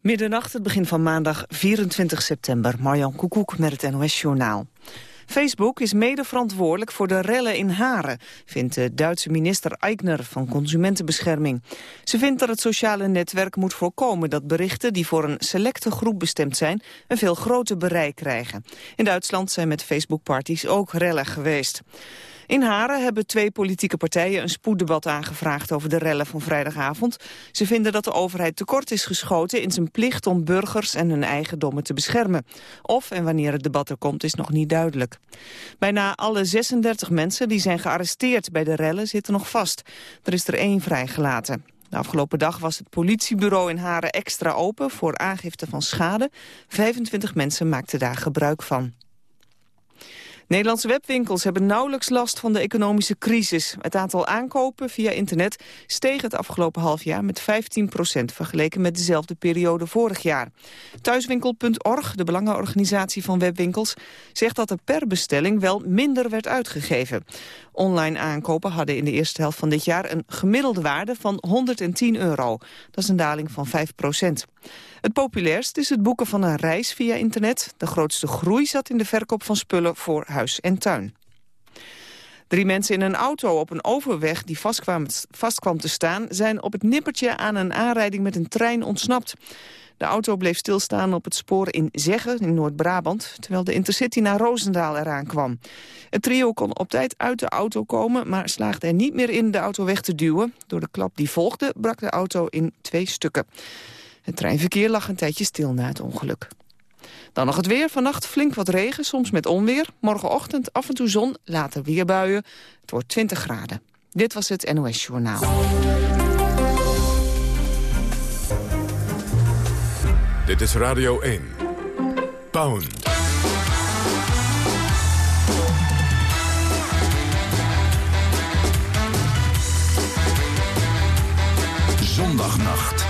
Middernacht, het begin van maandag 24 september. Marjan Koekoek met het NOS-journaal. Facebook is mede verantwoordelijk voor de rellen in Haren, vindt de Duitse minister Eichner van Consumentenbescherming. Ze vindt dat het sociale netwerk moet voorkomen dat berichten die voor een selecte groep bestemd zijn, een veel groter bereik krijgen. In Duitsland zijn met Facebook-parties ook rellen geweest. In Haren hebben twee politieke partijen een spoeddebat aangevraagd over de rellen van vrijdagavond. Ze vinden dat de overheid tekort is geschoten in zijn plicht om burgers en hun eigendommen te beschermen. Of en wanneer het debat er komt is nog niet duidelijk. Bijna alle 36 mensen die zijn gearresteerd bij de rellen zitten nog vast. Er is er één vrijgelaten. De afgelopen dag was het politiebureau in Haren extra open voor aangifte van schade. 25 mensen maakten daar gebruik van. Nederlandse webwinkels hebben nauwelijks last van de economische crisis. Het aantal aankopen via internet steeg het afgelopen half jaar met 15 procent... vergeleken met dezelfde periode vorig jaar. Thuiswinkel.org, de belangenorganisatie van webwinkels... zegt dat er per bestelling wel minder werd uitgegeven. Online aankopen hadden in de eerste helft van dit jaar... een gemiddelde waarde van 110 euro. Dat is een daling van 5 procent. Het populairst is het boeken van een reis via internet. De grootste groei zat in de verkoop van spullen voor huis en tuin. Drie mensen in een auto op een overweg die vastkwam, vastkwam te staan... zijn op het nippertje aan een aanrijding met een trein ontsnapt. De auto bleef stilstaan op het spoor in Zeggen in Noord-Brabant... terwijl de Intercity naar Roosendaal eraan kwam. Het trio kon op tijd uit de auto komen... maar slaagde er niet meer in de auto weg te duwen. Door de klap die volgde brak de auto in twee stukken. Het treinverkeer lag een tijdje stil na het ongeluk. Dan nog het weer. Vannacht flink wat regen, soms met onweer. Morgenochtend af en toe zon, later weer buien. Het wordt 20 graden. Dit was het NOS Journaal. Dit is Radio 1. Pound. Zondagnacht.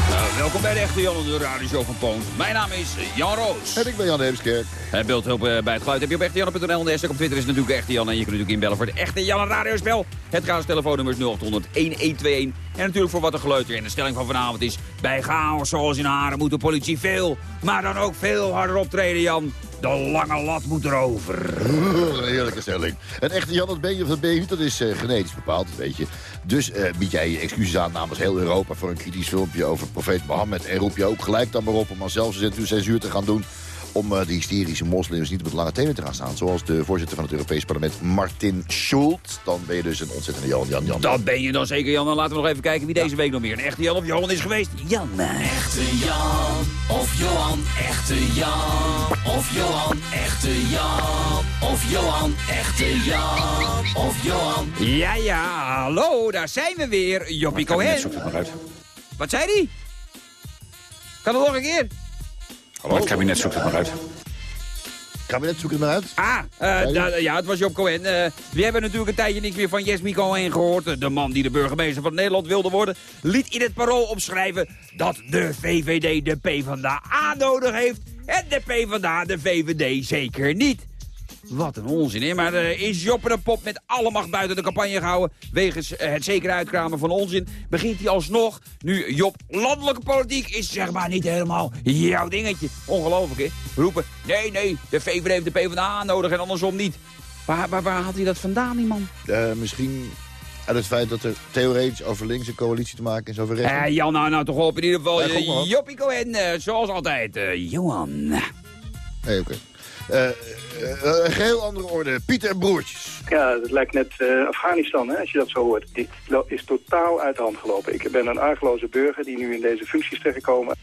Uh, welkom bij de Echte Jan, de radioshow van Poont. Mijn naam is Jan Roos. En ik ben Jan Heemskerk. Het beeldhulp uh, bij het geluid heb je op echtejan.nl. En de hashtag op Twitter is natuurlijk Echte Jan. En je kunt natuurlijk inbellen voor het Echte Jan radiospel. Het gratis telefoonnummer is 0800 1121. En natuurlijk voor wat er geleuter in de stelling van vanavond is. Bij chaos zoals in Haren moet de politie veel, maar dan ook veel harder optreden, Jan. De lange lat moet erover. Een heerlijke stelling. En echte Jan, dat ben je of dat ben je niet, dat is uh, genetisch bepaald, weet je. Dus uh, bied jij je excuses aan namens heel Europa voor een kritisch filmpje over profeet Mohammed. En roep je ook gelijk dan maar op om zelfs censuur te gaan doen om uh, de hysterische moslims niet op het lange tenen te gaan staan. Zoals de voorzitter van het Europees Parlement, Martin Schulz. Dan ben je dus een ontzettende Jan, Jan, Jan. Dat ben je dan zeker, Jan. Dan laten we nog even kijken wie deze week nog meer een echte Jan of Johan is geweest. Jan. Echte Jan of Johan, echte Jan of Johan, echte Jan of Johan, echte Jan of Johan. Ja, ja, hallo, daar zijn we weer. Joppie Cohen. Zoek het maar uit. Wat zei die? Kan het nog een keer? Hallo, het kabinet zoekt het maar uit. Kabinet zoekt het maar uit. Ah, uh, da, ja, het was Job Cohen. Uh, we hebben natuurlijk een tijdje niks meer van Jesmy Cohen gehoord. De man die de burgemeester van Nederland wilde worden... liet in het parool opschrijven dat de VVD de PvdA nodig heeft... en de PvdA de VVD zeker niet. Wat een onzin, hè? Maar uh, is Joppe de Pop met alle macht buiten de campagne gehouden... wegens uh, het zeker uitkramen van onzin... begint hij alsnog, nu Job landelijke politiek is zeg maar niet helemaal jouw dingetje. Ongelooflijk, hè? Roepen, nee, nee, de VVD heeft de PvdA nodig en andersom niet. Waar, waar, waar had hij dat vandaan, die man? Uh, misschien uit het feit dat er theoretisch over links een coalitie te maken is over rechts. Eh, Jan, nou, nou toch op in ieder geval. Ja, Joppie Cohen, zoals altijd, Johan. Nee, oké. Okay. Uh, uh, een geheel andere orde. Pieter en Broertjes. Ja, het lijkt net uh, Afghanistan, hè, als je dat zo hoort. Dit is totaal uit de hand gelopen. Ik ben een argeloze burger die nu in deze functies terechtkomen.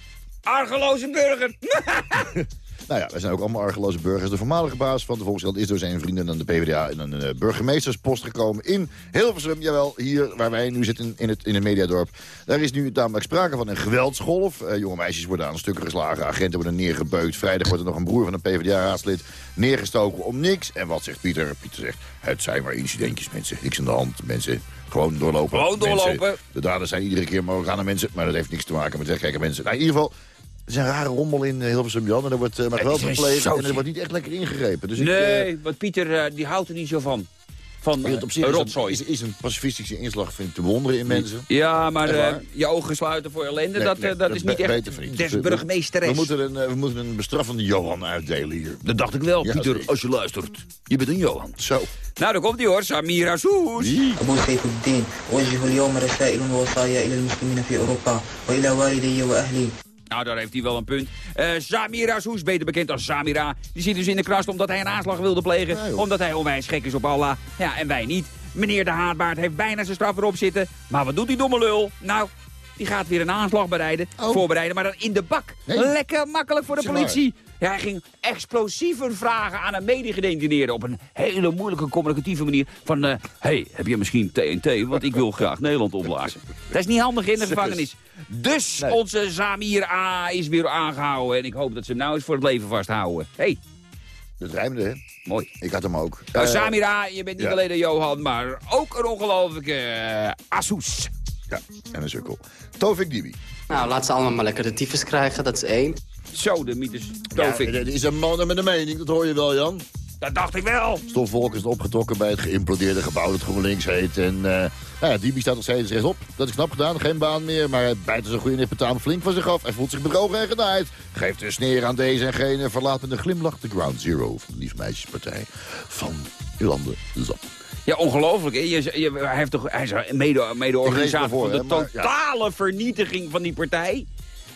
Argeloze burger! Nou ja, wij zijn ook allemaal argeloze burgers. De voormalige baas van de Volkskrant is door zijn vrienden aan de PvdA... in een uh, burgemeesterspost gekomen in Hilversum. Jawel, hier waar wij nu zitten in het, in het mediadorp. Daar is nu namelijk sprake van een geweldsgolf. Uh, jonge meisjes worden aan stukken geslagen, agenten worden neergebeukt. Vrijdag wordt er nog een broer van een PvdA-raadslid neergestoken om niks. En wat zegt Pieter? Pieter zegt, het zijn maar incidentjes, mensen. Niks aan de hand, mensen. Gewoon doorlopen. Gewoon doorlopen. Mensen, de daders zijn iedere keer Marokkanen mensen, maar dat heeft niks te maken met wegkijken mensen. Nou, in ieder geval, is een rare rommel in eh, Hilversum, Jan. En er wordt uh, maar geweld Het is gepleegd en zootje. er wordt niet echt lekker ingegrepen. Dus ik, eh, Nee, want Pieter eh, die houdt er niet zo van. Van het eh, op zich is, rotzooi. is, is een pacifistische inslag vind ik te bewonderen in mensen. Ja, maar Echt eh, waar? je ogen sluiten voor ellende, Nee, dat, nee, eh, dat is be- niet echt beter vind ik. des Dus, eh, burgemeesteres. We moeten, een, eh, we moeten een bestraffende Johan uitdelen hier. Dat dacht ik wel, Ja, Pieter, zeker. als je luistert. Je bent een Johan. Zo. Nou, daar komt hij hoor, Samira Soes. أبو سيف الدين أوجه اليوم رسائل ووصايا إلى المسلمين في أوروبا وإلى والدي وأهلي nou, daar heeft hij wel een punt. Eh, Samira Soes, beter bekend als Samira, die zit dus in de krast omdat hij een aanslag wilde plegen. Omdat hij onwijs gek is op Allah. Ja, en wij niet. Meneer de Haatbaard heeft bijna zijn straf erop zitten. Maar wat doet die domme lul? Nou, die gaat weer een aanslag bereiden, Oh. voorbereiden, maar dan in de bak. Nee. Lekker makkelijk voor de politie. Ja, hij ging explosieven vragen aan een medegedetineerde op een hele moeilijke communicatieve manier. Van, hé, hey, heb je misschien TNT? Want ik wil graag Nederland opblazen. Dat is niet handig in de gevangenis. Dus Nee. onze Samir A is weer aangehouden. En ik hoop dat ze hem nou eens voor het leven vasthouden. Hé, hey, Dat rijmde, hè? mooi. Ik had hem ook. Nou, Eh, Samir A, je bent niet ja. alleen een Johan, maar ook een ongelofelijke uh, Asus. Ja, en een sukkel. Tovik Dibi. Nou, laat ze allemaal maar lekker de tyfus krijgen, dat is één. Zo, de mythes. Ja, Tovik. dit is een man met een mening, dat hoor je wel, Jan. dat dacht ik wel. Stofwolk is opgetrokken bij het geïmplodeerde gebouw dat GroenLinks heet. En uh, nou ja, Dibi staat nog steeds rechtop. Dat is knap gedaan, geen baan meer. Maar hij bijt zijn goede nippertaan flink van zich af. Hij voelt zich bedrogen en genaaid. Geeft een sneer aan deze en gene. en Verlaat met een glimlach de ground zero van de liefmeisjespartij van Jolande Zap. Ja, ongelooflijk. hè. Je, je, hij, heeft toch, hij is mede, mede-organisator van de ja. totale vernietiging van die partij.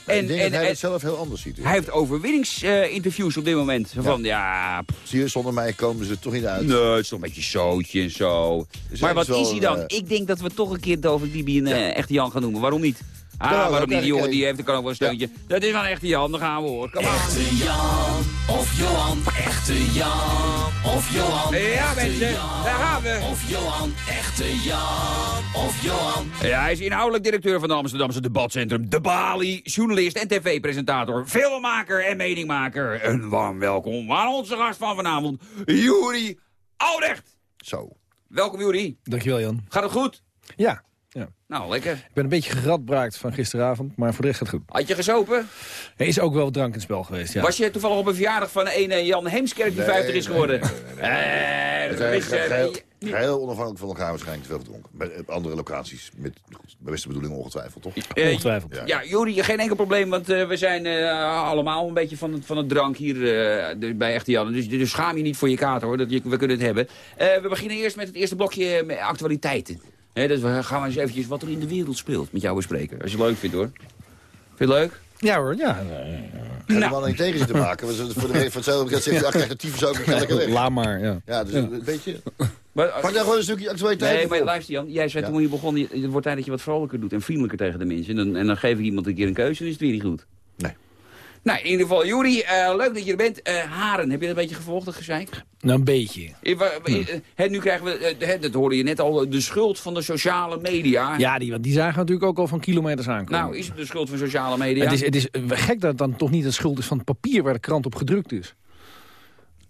En, ik denk en, dat hij het zelf heel anders ziet. hij heeft overwinningsinterviews op dit moment. Van ja, Zie je, zonder mij komen ze toch niet uit. nee, het is toch een beetje zootje en zo. Dus maar wat is wel, is hij dan? eh, Ik denk dat we toch een keer Dovik Dibi een eh, echte Jan gaan noemen. Waarom niet? Ah, Ja, waarom niet? Die jongen die heeft, kan ook wel een steuntje. Dat is wel een echte Jan, dan gaan we hoor. Kom. Echte Jan of Johan, echte Jan of Johan. Ja mensen, Jan. daar gaan we. Of Johan, echte Jan of Johan. Ja, hij is inhoudelijk directeur van het Amsterdamse debatcentrum De Bali, journalist en tv-presentator, filmmaker en meningmaker. Een warm welkom aan onze gast van vanavond, Juri Oudrecht. Zo. Welkom Juri. Dankjewel, Jan. Gaat het goed? Ja, ja. Nou, lekker. Ik ben een beetje geradbraakt van gisteravond, maar voor de rest gaat het goed. Had je gesopen? Er is ook wel wat drank in het spel geweest, ja. Was je toevallig op een verjaardag van een eh, Jan Heemskerk die Nee, 50 is geworden? nee, Eh, dat is, eh, geheel, je- geheel onafhankelijk van elkaar waarschijnlijk te veel gedronken. Bij andere locaties, met goed, bij beste bedoelingen ongetwijfeld, toch? eh, Ongetwijfeld. Ja. Ja, Juri, geen enkel probleem, want eh, we zijn eh, allemaal een beetje van het, van het drank hier eh, bij Echte Jan. Dus, dus schaam je niet voor je kaart, hoor. Dat je, we kunnen het hebben. Eh, we beginnen eerst met het eerste blokje eh, met actualiteiten. Hè, dus we gaan eens eventjes wat er in de wereld speelt met jou bespreken. Als je het leuk vindt, hoor. Vind je het leuk? Ja hoor, ja. Ga je de man niet tegen zitten maken. We zullen Voor de voor hetzelfde bekend zegt hij, ach, krijg de tyfus ook, weg. Laat maar, ja. Ja, dus een beetje... Maar, Pak daar gewoon een stukje actualiteit Nee, maar luister Jan, jij zei Ja. toen je begon, het wordt tijd dat je wat vrolijker doet en vriendelijker tegen de mensen. En dan, en dan geef ik iemand een keer een keuze en is het weer niet goed. Nee. Nou, in ieder geval, Juri, eh, leuk dat je er bent. Eh, haren, heb je dat een beetje gevolgd, dat gezeik? Nou, een beetje. Eh, hè, nu krijgen we, dat hoorde je net al, de schuld van de sociale media. Ja, die, want die zagen natuurlijk ook al van kilometers aankomen. Nou, is het de schuld van sociale media? Het is, het is gek dat het dan toch niet de schuld is van het papier waar de krant op gedrukt is.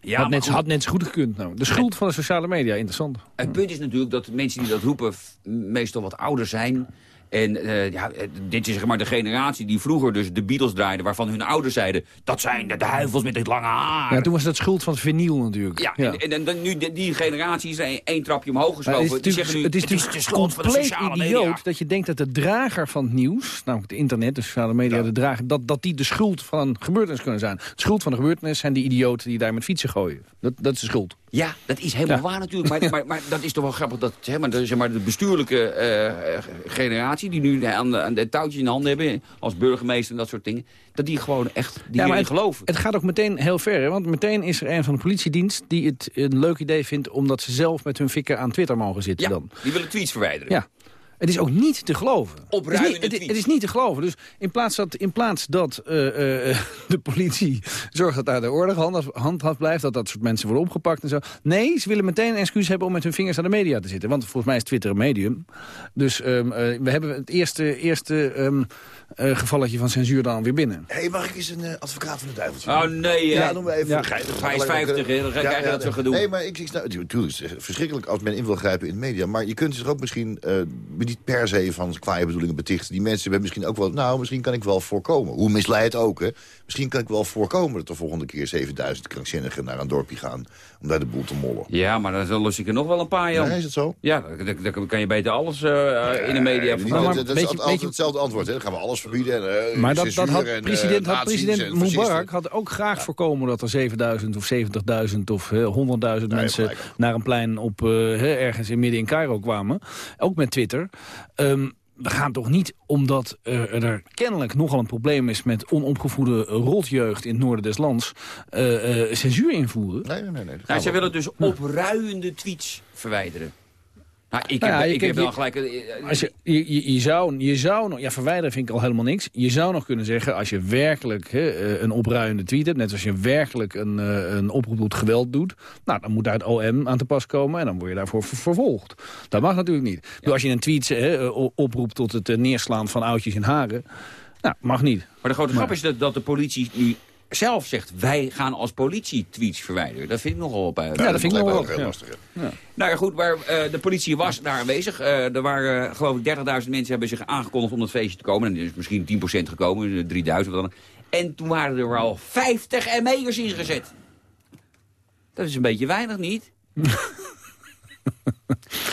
ja, had, net, had net zo goed gekund. Nou. De schuld van de sociale media, interessant. het punt is natuurlijk dat de mensen die dat roepen meestal wat ouder zijn. En eh, ja, eh, dit is zeg maar de generatie die vroeger dus de Beatles draaiden... waarvan hun ouders zeiden, dat zijn de duivels met dit lange haar. Ja, toen was dat schuld van het vinyl natuurlijk. Ja, En, en, en dan nu die generatie is één trapje omhoog geschoven. het is die natuurlijk, zeggen nu, het is het is natuurlijk de schuld van de compleet sociale idioot media. dat je denkt dat de drager van het nieuws, namelijk de internet, de sociale media, de drager, dat, dat die de schuld van een gebeurtenis kunnen zijn. De schuld van de gebeurtenis zijn die idioten die daar met fietsen gooien. Dat, dat is de schuld. Ja, dat is helemaal Ja. waar natuurlijk. Maar, maar, maar dat is toch wel grappig dat zeg maar, de, zeg maar, de bestuurlijke eh, eh, die nu aan de, aan de touwtjes in de handen hebben als burgemeester en dat soort dingen... dat die gewoon echt die Ja, maar het, geloven. het gaat ook meteen heel ver. Hè? Want meteen is er een van de politiedienst die het een leuk idee vindt... omdat ze zelf met hun fikken aan Twitter mogen zitten ja, dan. die willen tweets verwijderen. Ja. Het is ook niet te geloven. Het is niet, het, is niet te geloven. Dus in plaats dat, in plaats dat eh, eh, de politie zorgt dat daar de orde handhaaf, blijft... dat dat soort mensen worden opgepakt en zo. Nee, ze willen meteen een excuus hebben om met hun vingers aan de media te zitten. Want volgens mij is Twitter een medium. Dus ehm, eh, we hebben het eerste, eerste ehm, eh, gevalletje van censuur dan weer binnen. Hé, mag ik eens een eh, advocaat van de duiveltje? Oh nee, Ja, doen we even Ja. Hij is gaat alleen 50, maar- hè, dan krijg je dat soort gedoe. Nee, maar ik zie... Nou, natuurlijk, het is verschrikkelijk als men in wil grijpen in de media. Maar je kunt zich ook misschien... per se van kwaaie bedoelingen betichten. Die mensen hebben misschien ook wel... Nou, misschien kan ik wel voorkomen. Hoe misleid ook, hè. Misschien kan ik wel voorkomen dat de volgende keer 7000 krankzinnigen naar een dorpje gaan... om daar de boel te mollen. Ja, maar dan lus ik er nog wel een paar, Jan. Nee, is het zo? Ja, dan, kan je beter alles eh, in de media altijd- dat is beetje- altijd beetje- hetzelfde antwoord, hè. Dan gaan we alles verbieden. En, eh, Maar dat, dat censuur had en, eh, president, had president. Mubarak had ook graag voorkomen dat er 7000 of 70.000 of eh, 100.000 Nee, mensen naar een plein op eh, hè, ergens in midden in Cairo kwamen. Ook met Twitter. Ehm, we gaan toch niet, omdat eh, er kennelijk nogal een probleem is... met onopgevoede rotjeugd in het noorden des lands... eh, eh, censuur invoeren? Nee, nee, nee. nee. dat Nou, we- willen dus opruiende tweets verwijderen. Nou, ik Nou heb, ja, ik kijk, heb je- gelijk... eh, Als je, je, zou, je zou nog, ja, verwijderen vind ik al helemaal niks. Je zou nog kunnen zeggen, als je werkelijk hè, eh, een opruiende tweet hebt... net als je werkelijk een, eh, een oproep tot geweld doet... nou, dan moet daar het OM aan te pas komen en dan word je daarvoor ver- vervolgd. Dat mag natuurlijk niet. Ik bedoel, Als je een tweet hè, eh, oproept tot het eh, neerslaan van oudjes in haren... nou, mag niet. Maar de grote grap is dat, dat de politie nu zelf zegt... wij gaan als politie tweets verwijderen. Dat vind ik nogal op. Ja, dat vind ik lijkt me nog ook wel. heel ja. lastig. hè. Nou ja, goed, maar eh, de politie was daar aanwezig. Eh, er waren, eh, geloof ik, 30.000 mensen hebben zich aangekondigd om het feestje te komen. En er is misschien 10% gekomen, eh, 3.000 of dan. En toen waren er al 50 ME'ers ingezet. Dat is een beetje weinig, niet?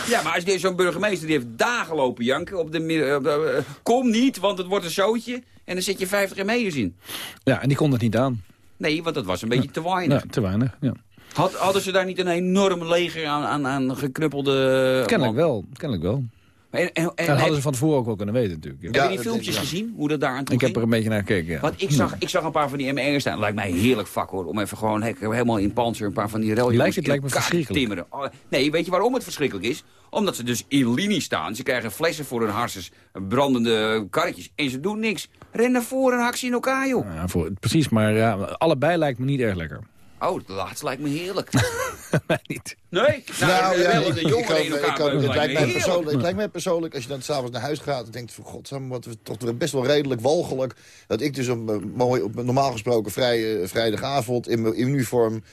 ja, maar als je zo'n burgemeester die heeft dagen lopen janken op de, midden- op de eh, kom niet, want het wordt een zootje. En dan zet je 50 ME'ers in. Ja, en die kon het niet aan. Nee, want dat was een beetje te weinig. Ja, te weinig. Ja. Had, hadden ze daar niet een enorm leger aan, aan, aan geknuppelde... Kennelijk wel. Kennelijk wel. En, en, en, En dat hadden ze van tevoren ook wel kunnen weten natuurlijk. ja. Heb je die filmpjes ja. gezien? Hoe dat daar aan toe Ik heb er een beetje naar gekeken, ja. Want ik zag, ik zag een paar van die ME'ers staan. Lijkt mij heerlijk vak hoor. Om even gewoon he- helemaal in panzer een paar van die reljongens Lijkt het- in lijkt me verschrikkelijk. timmeren. Oh, Nee, weet je waarom het verschrikkelijk is? Omdat ze dus in linie staan. Ze krijgen flessen voor hun harses, brandende karretjes. En ze doen niks. Ren naar voren en hak ze in elkaar joh. Ja, voor, precies, maar ja, allebei lijkt me niet erg lekker. Oh, het laatste lijkt me heerlijk. Mij niet. Nee? Nou ja, wel ik, de ik, jongeren ook- in elkaar ik ook- beuken het, lijkt mij persoonlijk, heerlijk. het lijkt mij persoonlijk, als je dan s'avonds naar huis gaat... en denkt van, godsamme, wat we toch best wel redelijk walgelijk... dat ik dus op, een mooi, op een normaal gesproken vrij, eh, vrijdagavond in mijn uniform...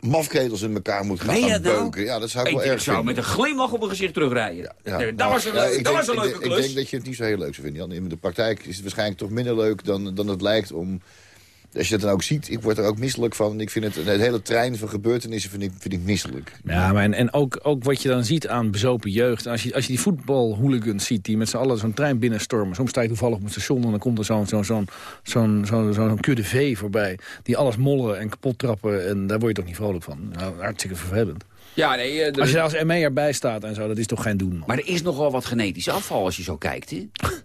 mafketels in elkaar moet gaan dat nou? beuken. Ja, dat zou ik Ik wel erg zou vinden. met een glimlach op mijn gezicht terugrijden. Ja, Nee, dat nou, was een, ja, ik dat denk- was een ik leuke denk- klus. Ik denk dat je het niet zo heel leuk zou vinden, Jan. In de praktijk is het waarschijnlijk toch minder leuk dan, dan het lijkt om... Als je dat dan ook ziet, ik word er ook misselijk van. Ik vind het, een hele trein van gebeurtenissen vind ik, vind ik misselijk. Ja, maar en, en ook, ook wat je dan ziet aan bezopen jeugd. Als je, als je die voetbalhooligans ziet die met z'n allen zo'n trein binnenstormen. Soms sta je toevallig op een station en dan komt er zo'n zo'n zo'n zo'n zo'n zo'n kudde vee voorbij. Die alles mollen en kapot trappen. En daar word je toch niet vrolijk van. Nou, hartstikke vervelend. Ja, nee, eh, er- Als je daar als ME erbij staat en zo, dat is toch geen doen, man. maar er is nogal wat genetisch afval als je zo kijkt, hè?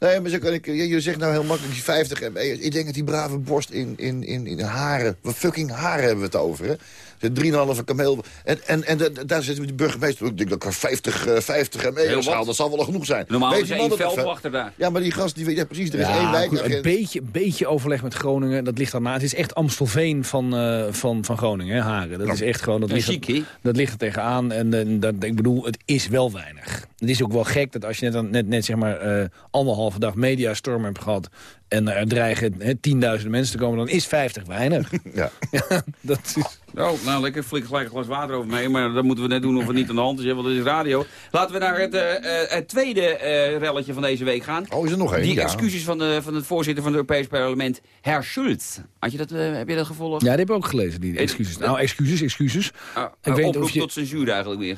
Nee, maar zo kan ik, je, je zegt nou heel makkelijk die 50 MB. Ik denk dat die brave borst in, in, in, in haren... Wat fucking haren hebben we het over, hè? Ze 3,5 kameel. En, en, en da- daar zitten we die burgemeester. Ik denk dat ik er 50, eh, 50 MB Heel wat. haal. Dat zal wel genoeg zijn. Normaal Weet is die er man één veldwachter daar. Ja, maar die gast, die weet ja, precies, er is één Ja, goed, een beetje, beetje overleg met Groningen, dat ligt daarna. Het is echt Amstelveen van, eh, van, van Groningen, hè, Haren. Dat is echt gewoon, dat ligt, dat ligt er tegenaan. En, en dat, ik bedoel, het is wel weinig. Het is ook wel gek dat als je net, net, net zeg maar eh, anderhalve dag mediastorm hebt gehad... en er dreigen hè, tienduizenden mensen te komen, dan is 50 weinig. Ja. dat is... Oh, nou lekker, flikker gelijk een glas water over mee. Maar dat moeten we net doen of het niet aan de hand is, hè, want het is radio. Laten we naar het, eh, eh, het tweede eh, relletje van deze week gaan. Oh, is er nog één? Die Ja. excuses van, de, van het voorzitter van het Europees Parlement, Herr Schulz. Had je dat, heb je dat gevolgd? Ja, die heb ik ook gelezen, die excuses. Nou, excuses, excuses. Ah, Ik weet of je- tot censuur eigenlijk weer.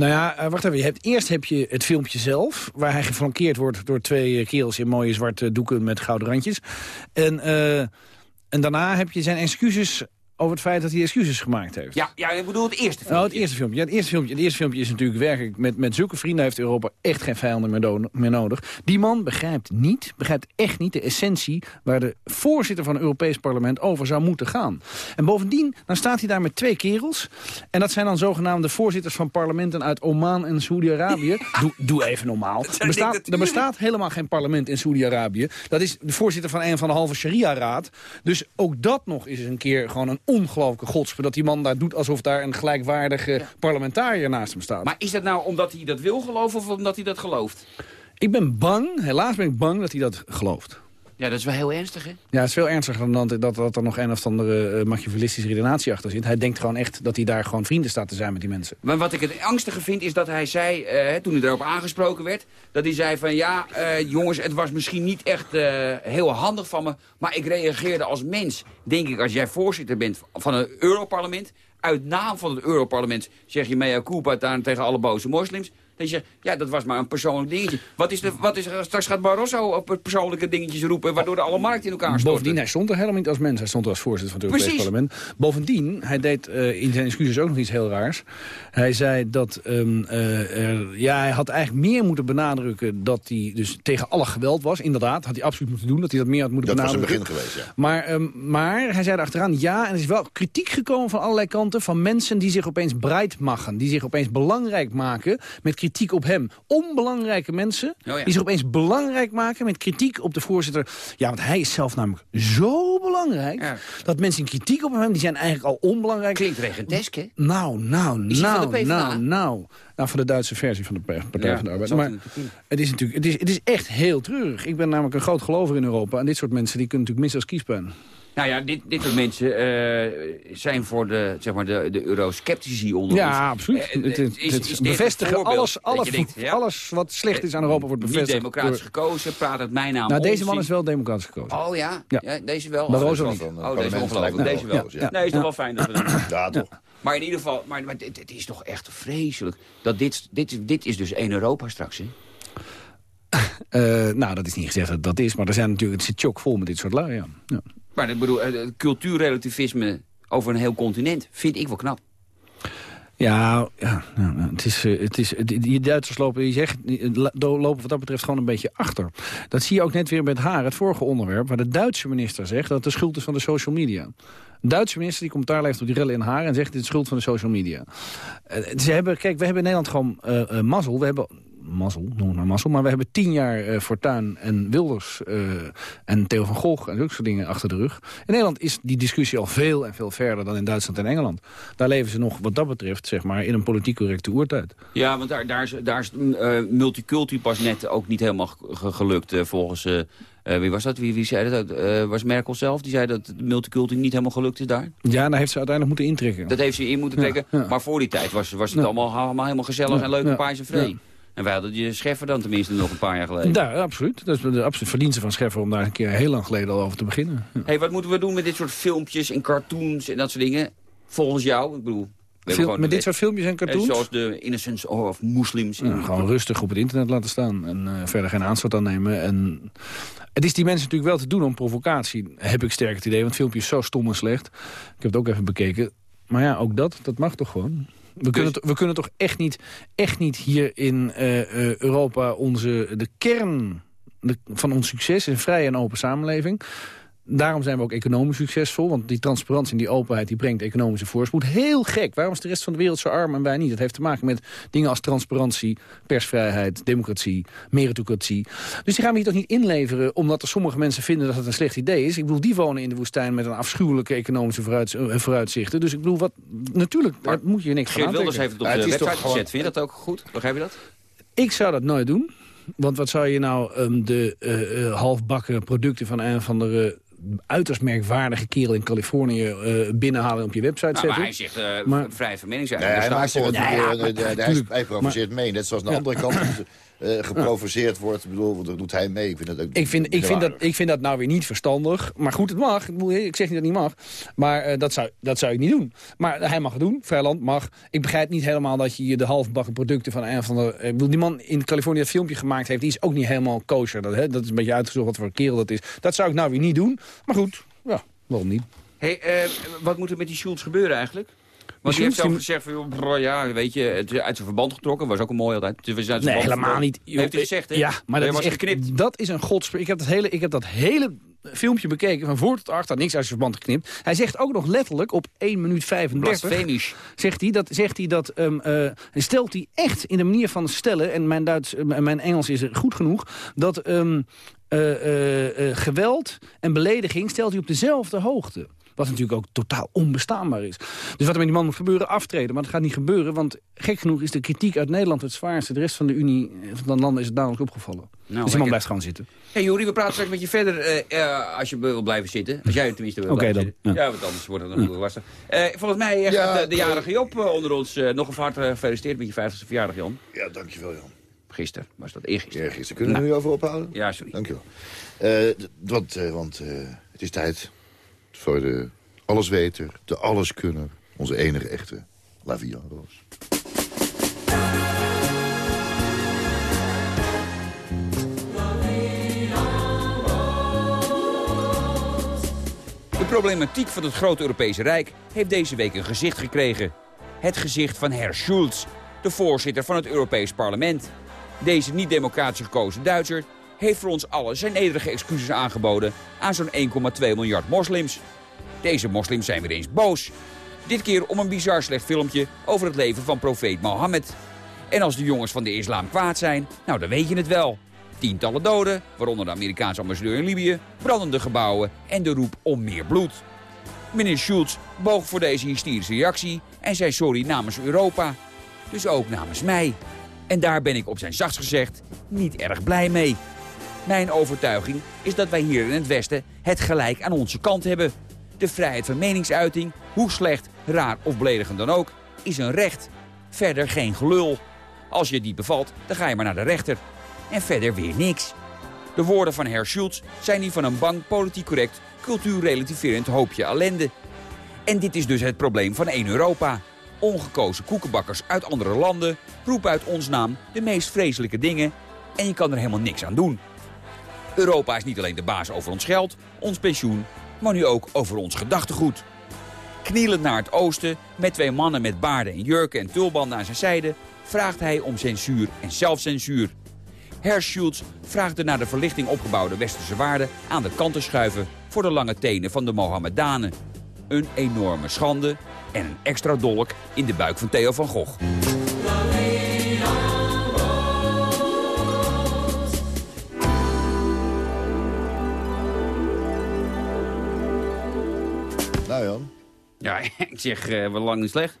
Nou ja, eh, wacht even. Je hebt, eerst heb je het filmpje zelf... waar hij geflankeerd wordt door twee eh, kerels in mooie zwarte doeken met gouden randjes. En, eh, en daarna heb je zijn excuses over het feit dat hij excuses gemaakt heeft. Ja, ja ik bedoel het eerste Nou, het filmpje. eerste filmpje. Ja, het, eerste filmpje het eerste filmpje is natuurlijk werkelijk... Met, met zulke vrienden heeft Europa echt geen vijanden meer, meer nodig. Die man begrijpt niet, begrijpt echt niet de essentie... waar de voorzitter van het Europees Parlement over zou moeten gaan. En bovendien, dan staat hij daar met twee kerels. En dat zijn dan zogenaamde voorzitters van parlementen... uit Oman en Saoedi-Arabië. doe, doe even normaal. Er bestaat, er bestaat helemaal geen parlement in Saoedi-Arabië. Dat is de voorzitter van een van de halve sharia-raad. Dus ook dat nog is eens een keer gewoon een ongelooflijke godspe... dat die man daar doet alsof daar een gelijkwaardige parlementariër naast hem staat. Maar is dat nou omdat hij dat wil geloven of omdat hij dat gelooft? Ik ben bang, helaas ben ik bang dat hij dat gelooft. Ja, dat is wel heel ernstig, hè? Ja, het is veel ernstiger dan dat, dat, er nog een of andere uh, machiavellistische redenatie achter zit. Hij denkt gewoon echt dat hij daar gewoon vrienden staat te zijn met die mensen. Maar wat ik het angstige vind is dat hij zei, uh, toen hij erop aangesproken werd... dat hij zei van ja, uh, jongens, het was misschien niet echt heel handig van me... maar ik reageerde als mens. Denk ik, als jij voorzitter bent van een Europarlement... uit naam van het Europarlement zeg je mea culpa tegen alle boze moslims... Dat je ja, dat was maar een persoonlijk dingetje. Wat is, de, wat is Straks gaat Barroso op het persoonlijke dingetjes roepen... waardoor de alle markt in elkaar storten. Bovendien, hij stond er helemaal niet als mens. Hij stond er als voorzitter van het Europees Parlement. Bovendien, hij deed uh, in zijn excuses ook nog iets heel raars. Hij zei dat um, uh, er, ja, hij had eigenlijk meer moeten benadrukken... dat hij dus tegen alle geweld was. Inderdaad, had hij absoluut moeten doen. Dat hij dat meer had moeten dat benadrukken. Dat was het begin geweest, ja. Maar, um, maar hij zei erachteraan, ja, en er is wel kritiek gekomen van allerlei kanten... van mensen die zich opeens breid machen. Die zich opeens belangrijk maken met kritiek op hem onbelangrijke mensen... Oh ja. die zich opeens belangrijk maken met kritiek op de voorzitter. Ja, want hij is zelf namelijk zo belangrijk... Ja. dat mensen in kritiek op hem, die zijn eigenlijk al onbelangrijk. Klinkt regentesk, hè? Nou, nou, nou, nou, nou. Nou, van de Duitse versie van de Partij Ja, van de Arbeid. Maar het is natuurlijk, het is, het is echt heel treurig. Ik ben namelijk een groot gelover in Europa. En dit soort mensen, die kunnen natuurlijk missen als kiespijn. Nou ja, dit, dit soort mensen eh, zijn voor de, zeg maar de, de eurosceptici onder ons. Ja, absoluut. Eh, het, het, is- het is dit bevestigen, alles, dat alles, je denkt, ja, alles wat slecht is aan Europa wordt Niet bevestigd. democratisch door- gekozen, praat uit mijn naam. nou, deze man is wel democratisch gekozen. Oh ja? Ja. ja. deze wel? Barroso Oh, niet. Oh, eh, deze is parlement ongelooflijk. lijkt Deze wel. Nee, is toch wel fijn dat we dat doen. Ja, toch. Maar in ieder geval, maar, maar dit, dit is toch echt vreselijk. Dat dit, dit, dit is dus één Europa straks, hè? Eh, nou, dat is niet gezegd dat dat is, maar er zijn natuurlijk, het zit chockvol met dit soort lui, ja. ja. Maar ik bedoel, eh, het cultuurrelativisme over een heel continent vind ik wel knap. Ja, ja, ja, het is, eh, het is, die Duitsers lopen, je zegt, la- lopen wat dat betreft gewoon een beetje achter. Dat zie je ook net weer met haar, het vorige onderwerp, waar de Duitse minister zegt dat het de schuld is van de social media. Een Duitse minister die commentaar levert op die rellen in haar en zegt dit is schuld van de social media. Eh, Ze hebben, kijk, we hebben in Nederland gewoon eh, eh, mazzel. We hebben mazzel, noem het maar mazzel. Maar we hebben tien jaar eh, Fortuyn en Wilders eh, en Theo van Gogh en zulke soort dingen achter de rug. In Nederland is die discussie al veel en veel verder dan in Duitsland en Engeland. Daar leven ze nog wat dat betreft zeg maar, in een politiek correcte oertijd. Ja, want daar, daar is, daar is eh, multiculti pas net ook niet helemaal ge- ge- gelukt volgens... wie was dat? Wie, wie zei dat? Was Merkel zelf? Die zei dat de multiculti niet helemaal gelukt is daar. Ja, daar heeft ze uiteindelijk moeten intrekken. Dat heeft ze in moeten trekken. ja. Maar voor die tijd was, was het Ja. allemaal, allemaal helemaal gezellig en leuk paars en vree. En wij hadden die Scheffer dan tenminste nog een paar jaar geleden. Ja, absoluut. Dat is de absoluut verdienste van Scheffer om daar een keer heel lang geleden al over te beginnen. Ja. hey, wat moeten we doen met dit soort filmpjes en cartoons en dat soort dingen? Volgens jou? Ik bedoel... met dit soort filmpjes en wet- cartoons? eh, Zoals de Innocence of Muslims. Ja, gewoon rustig op het internet laten staan en eh, verder geen aanstoot aan nemen. En het is die mensen natuurlijk wel te doen om provocatie, heb ik sterk het idee. Want het filmpje is zo stom en slecht. Ik heb het ook even bekeken. Maar ja, ook dat, dat mag toch gewoon? We, kunnen, we kunnen toch echt niet, echt niet hier in eh, eh, Europa onze, de kern de- van ons succes... een vrije en open samenleving... Daarom zijn we ook economisch succesvol. Want die transparantie en die openheid die brengt economische voorspoed. Heel gek. Waarom is de rest van de wereld zo arm en wij niet? Dat heeft te maken met dingen als transparantie, persvrijheid, democratie, meritocratie. Dus die gaan we hier toch niet inleveren... omdat er sommige mensen vinden dat het een slecht idee is. Ik bedoel, die wonen in de woestijn met een afschuwelijke economische vooruit, eh, vooruitzichten. Dus ik bedoel, wat, natuurlijk, daar moet je niks van Geert Wilders heeft aantrekken. het op Ja, de het website gezet. gewoon- Vind je dat ook goed? Begrijp je dat? Ik zou dat nooit doen. Want wat zou je nou ehm, de eh, eh, halfbakken producten van een van de uiterst merkwaardige kerel in Californië eh, binnenhalen en op je website Nou, zetten? maar hij zegt eh vrij van Nee, meningsuiting. hij provoceert mee. Net zoals aan de andere kant eh, geprovoceerd wordt. Ik bedoel, dat doet hij mee. Ik vind dat ook Ik vind, ik, vind dat, ik vind dat nou weer niet verstandig. Maar goed, het mag. Ik, zeg niet dat het niet mag. Maar eh, dat, zou, dat zou ik niet doen. Maar hij mag het doen. Vrijland mag. Ik begrijp niet helemaal dat je de halfbakken producten van een van de... Ik bedoel, die man in Californië dat filmpje gemaakt heeft... die is ook niet helemaal kosher. Dat, hè, dat is een beetje uitgezocht wat voor kerel dat is. Dat zou ik nou weer niet doen. Maar goed, ja, waarom niet? Hey, eh, wat moet er met die Schulz gebeuren eigenlijk? Want die heeft zelf gezegd van, ja, weet je, het is uit zijn verband getrokken. Was ook een mooi altijd. Het is uit Nee, helemaal getrokken. niet. Heeft hij gezegd, hè? Ja, maar dat is, was echt, geknipt. dat is een godspe. Ik heb dat hele, ik heb dat hele filmpje bekeken, van voor tot achter, niks uit zijn verband geknipt. Hij zegt ook nog letterlijk op 1 minuut 35... Blasfemisch. Zegt hij dat, zegt hij dat ehm, eh, stelt hij echt in de manier van stellen... en mijn, Duits, eh, mijn Engels is goed genoeg... dat ehm, eh, eh, eh, geweld en belediging stelt hij op dezelfde hoogte. Wat natuurlijk ook totaal onbestaanbaar is. Dus wat er met die man moet gebeuren, aftreden. Maar dat gaat niet gebeuren, want gek genoeg is de kritiek uit Nederland het zwaarste. De rest van de Unie, van de landen is het namelijk opgevallen. dus die man blijft gewoon zitten. Hey Juri, we praten straks met je verder eh, eh, als je wil blijven zitten. Als jij tenminste wil Oké, blijven dan, zitten. Ja. want anders wordt het natuurlijk lastig. Eh, volgens mij eh, gaat de, de jarige Job eh, onder ons eh, nog een van harte gefeliciteerd met je 50ste verjaardag, Jan. Ja, dankjewel, Jan. Gisteren was dat, eergisteren. Eergisteren. Kunnen we er nu over ophouden? Ja, sorry. Dankjewel. Eh, want eh, want eh, het is tijd voor de allesweter, de alleskunner, onze enige echte Lavia Roos. De problematiek van het grote Europese Rijk heeft deze week een gezicht gekregen. Het gezicht van Herr Schulz, de voorzitter van het Europees Parlement. Deze niet-democratisch gekozen Duitser heeft voor ons allen zijn nederige excuses aangeboden aan zo'n 1,2 miljard moslims. Deze moslims zijn weer eens boos. Dit keer om een bizar slecht filmpje over het leven van profeet Mohammed. En als de jongens van de islam kwaad zijn, nou dan weet je het wel. Tientallen doden, waaronder de Amerikaanse ambassadeur in Libië, brandende gebouwen en de roep om meer bloed. Meneer Schulz boog voor deze hysterische reactie en zei sorry namens Europa. Dus ook namens mij. En daar ben ik op zijn zachtst gezegd niet erg blij mee. Mijn overtuiging is dat wij hier in het Westen het gelijk aan onze kant hebben. De vrijheid van meningsuiting, hoe slecht, raar of beledigend dan ook, is een recht. Verder geen gelul. Als je niet bevalt, dan ga je maar naar de rechter. En verder weer niks. De woorden van Herr Schulz zijn die van een bang, politiek correct, cultuurrelativerend hoopje ellende. En dit is dus het probleem van één Europa. Ongekozen koekenbakkers uit andere landen roepen uit ons naam de meest vreselijke dingen en je kan er helemaal niks aan doen. Europa is niet alleen de baas over ons geld, ons pensioen, maar nu ook over ons gedachtegoed. Knielend naar het oosten, met twee mannen met baarden en jurken en tulbanden aan zijn zijde, vraagt hij om censuur en zelfcensuur. Herr Schulz vraagt de naar de verlichting opgebouwde westerse waarden aan de kant te schuiven voor de lange tenen van de Mohammedanen. Een enorme schande en een extra dolk in de buik van Theo van Gogh. Jan. Ja, ik zeg eh wel lang niet slecht.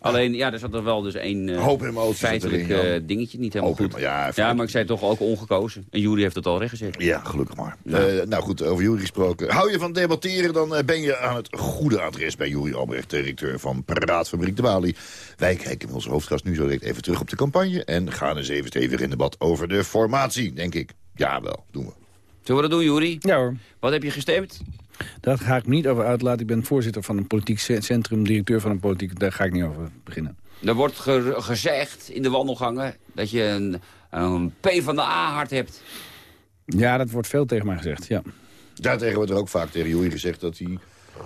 Alleen, ja, er zat er wel dus één eh, Hoop feitelijk eh, dingetje niet helemaal Hoop goed. ja, ja, maar ik zei toch ook ongekozen. En Jury heeft het al recht gezegd. Ja, gelukkig maar. Eh, nou goed, over Jury gesproken. Hou je van debatteren, dan ben je aan het goede adres bij Jury Albrecht, directeur van Praatfabriek de Bali. Wij kijken met onze hoofdgast nu zo direct even terug op de campagne en gaan eens even stevig in debat over de formatie, denk ik. Ja, wel, doen we. Zullen we dat doen, Jury? Ja hoor. Wat heb je gestemd? Daar ga ik niet over uitlaten. Ik ben voorzitter van een politiek ce- centrum, directeur van een politiek... Daar ga ik niet over beginnen. Er wordt ge- gezegd in de wandelgangen dat je een, een P van de A-hart hebt. Ja, dat wordt veel tegen mij gezegd, ja. Daartegen wordt er ook vaak tegen Jury gezegd dat hij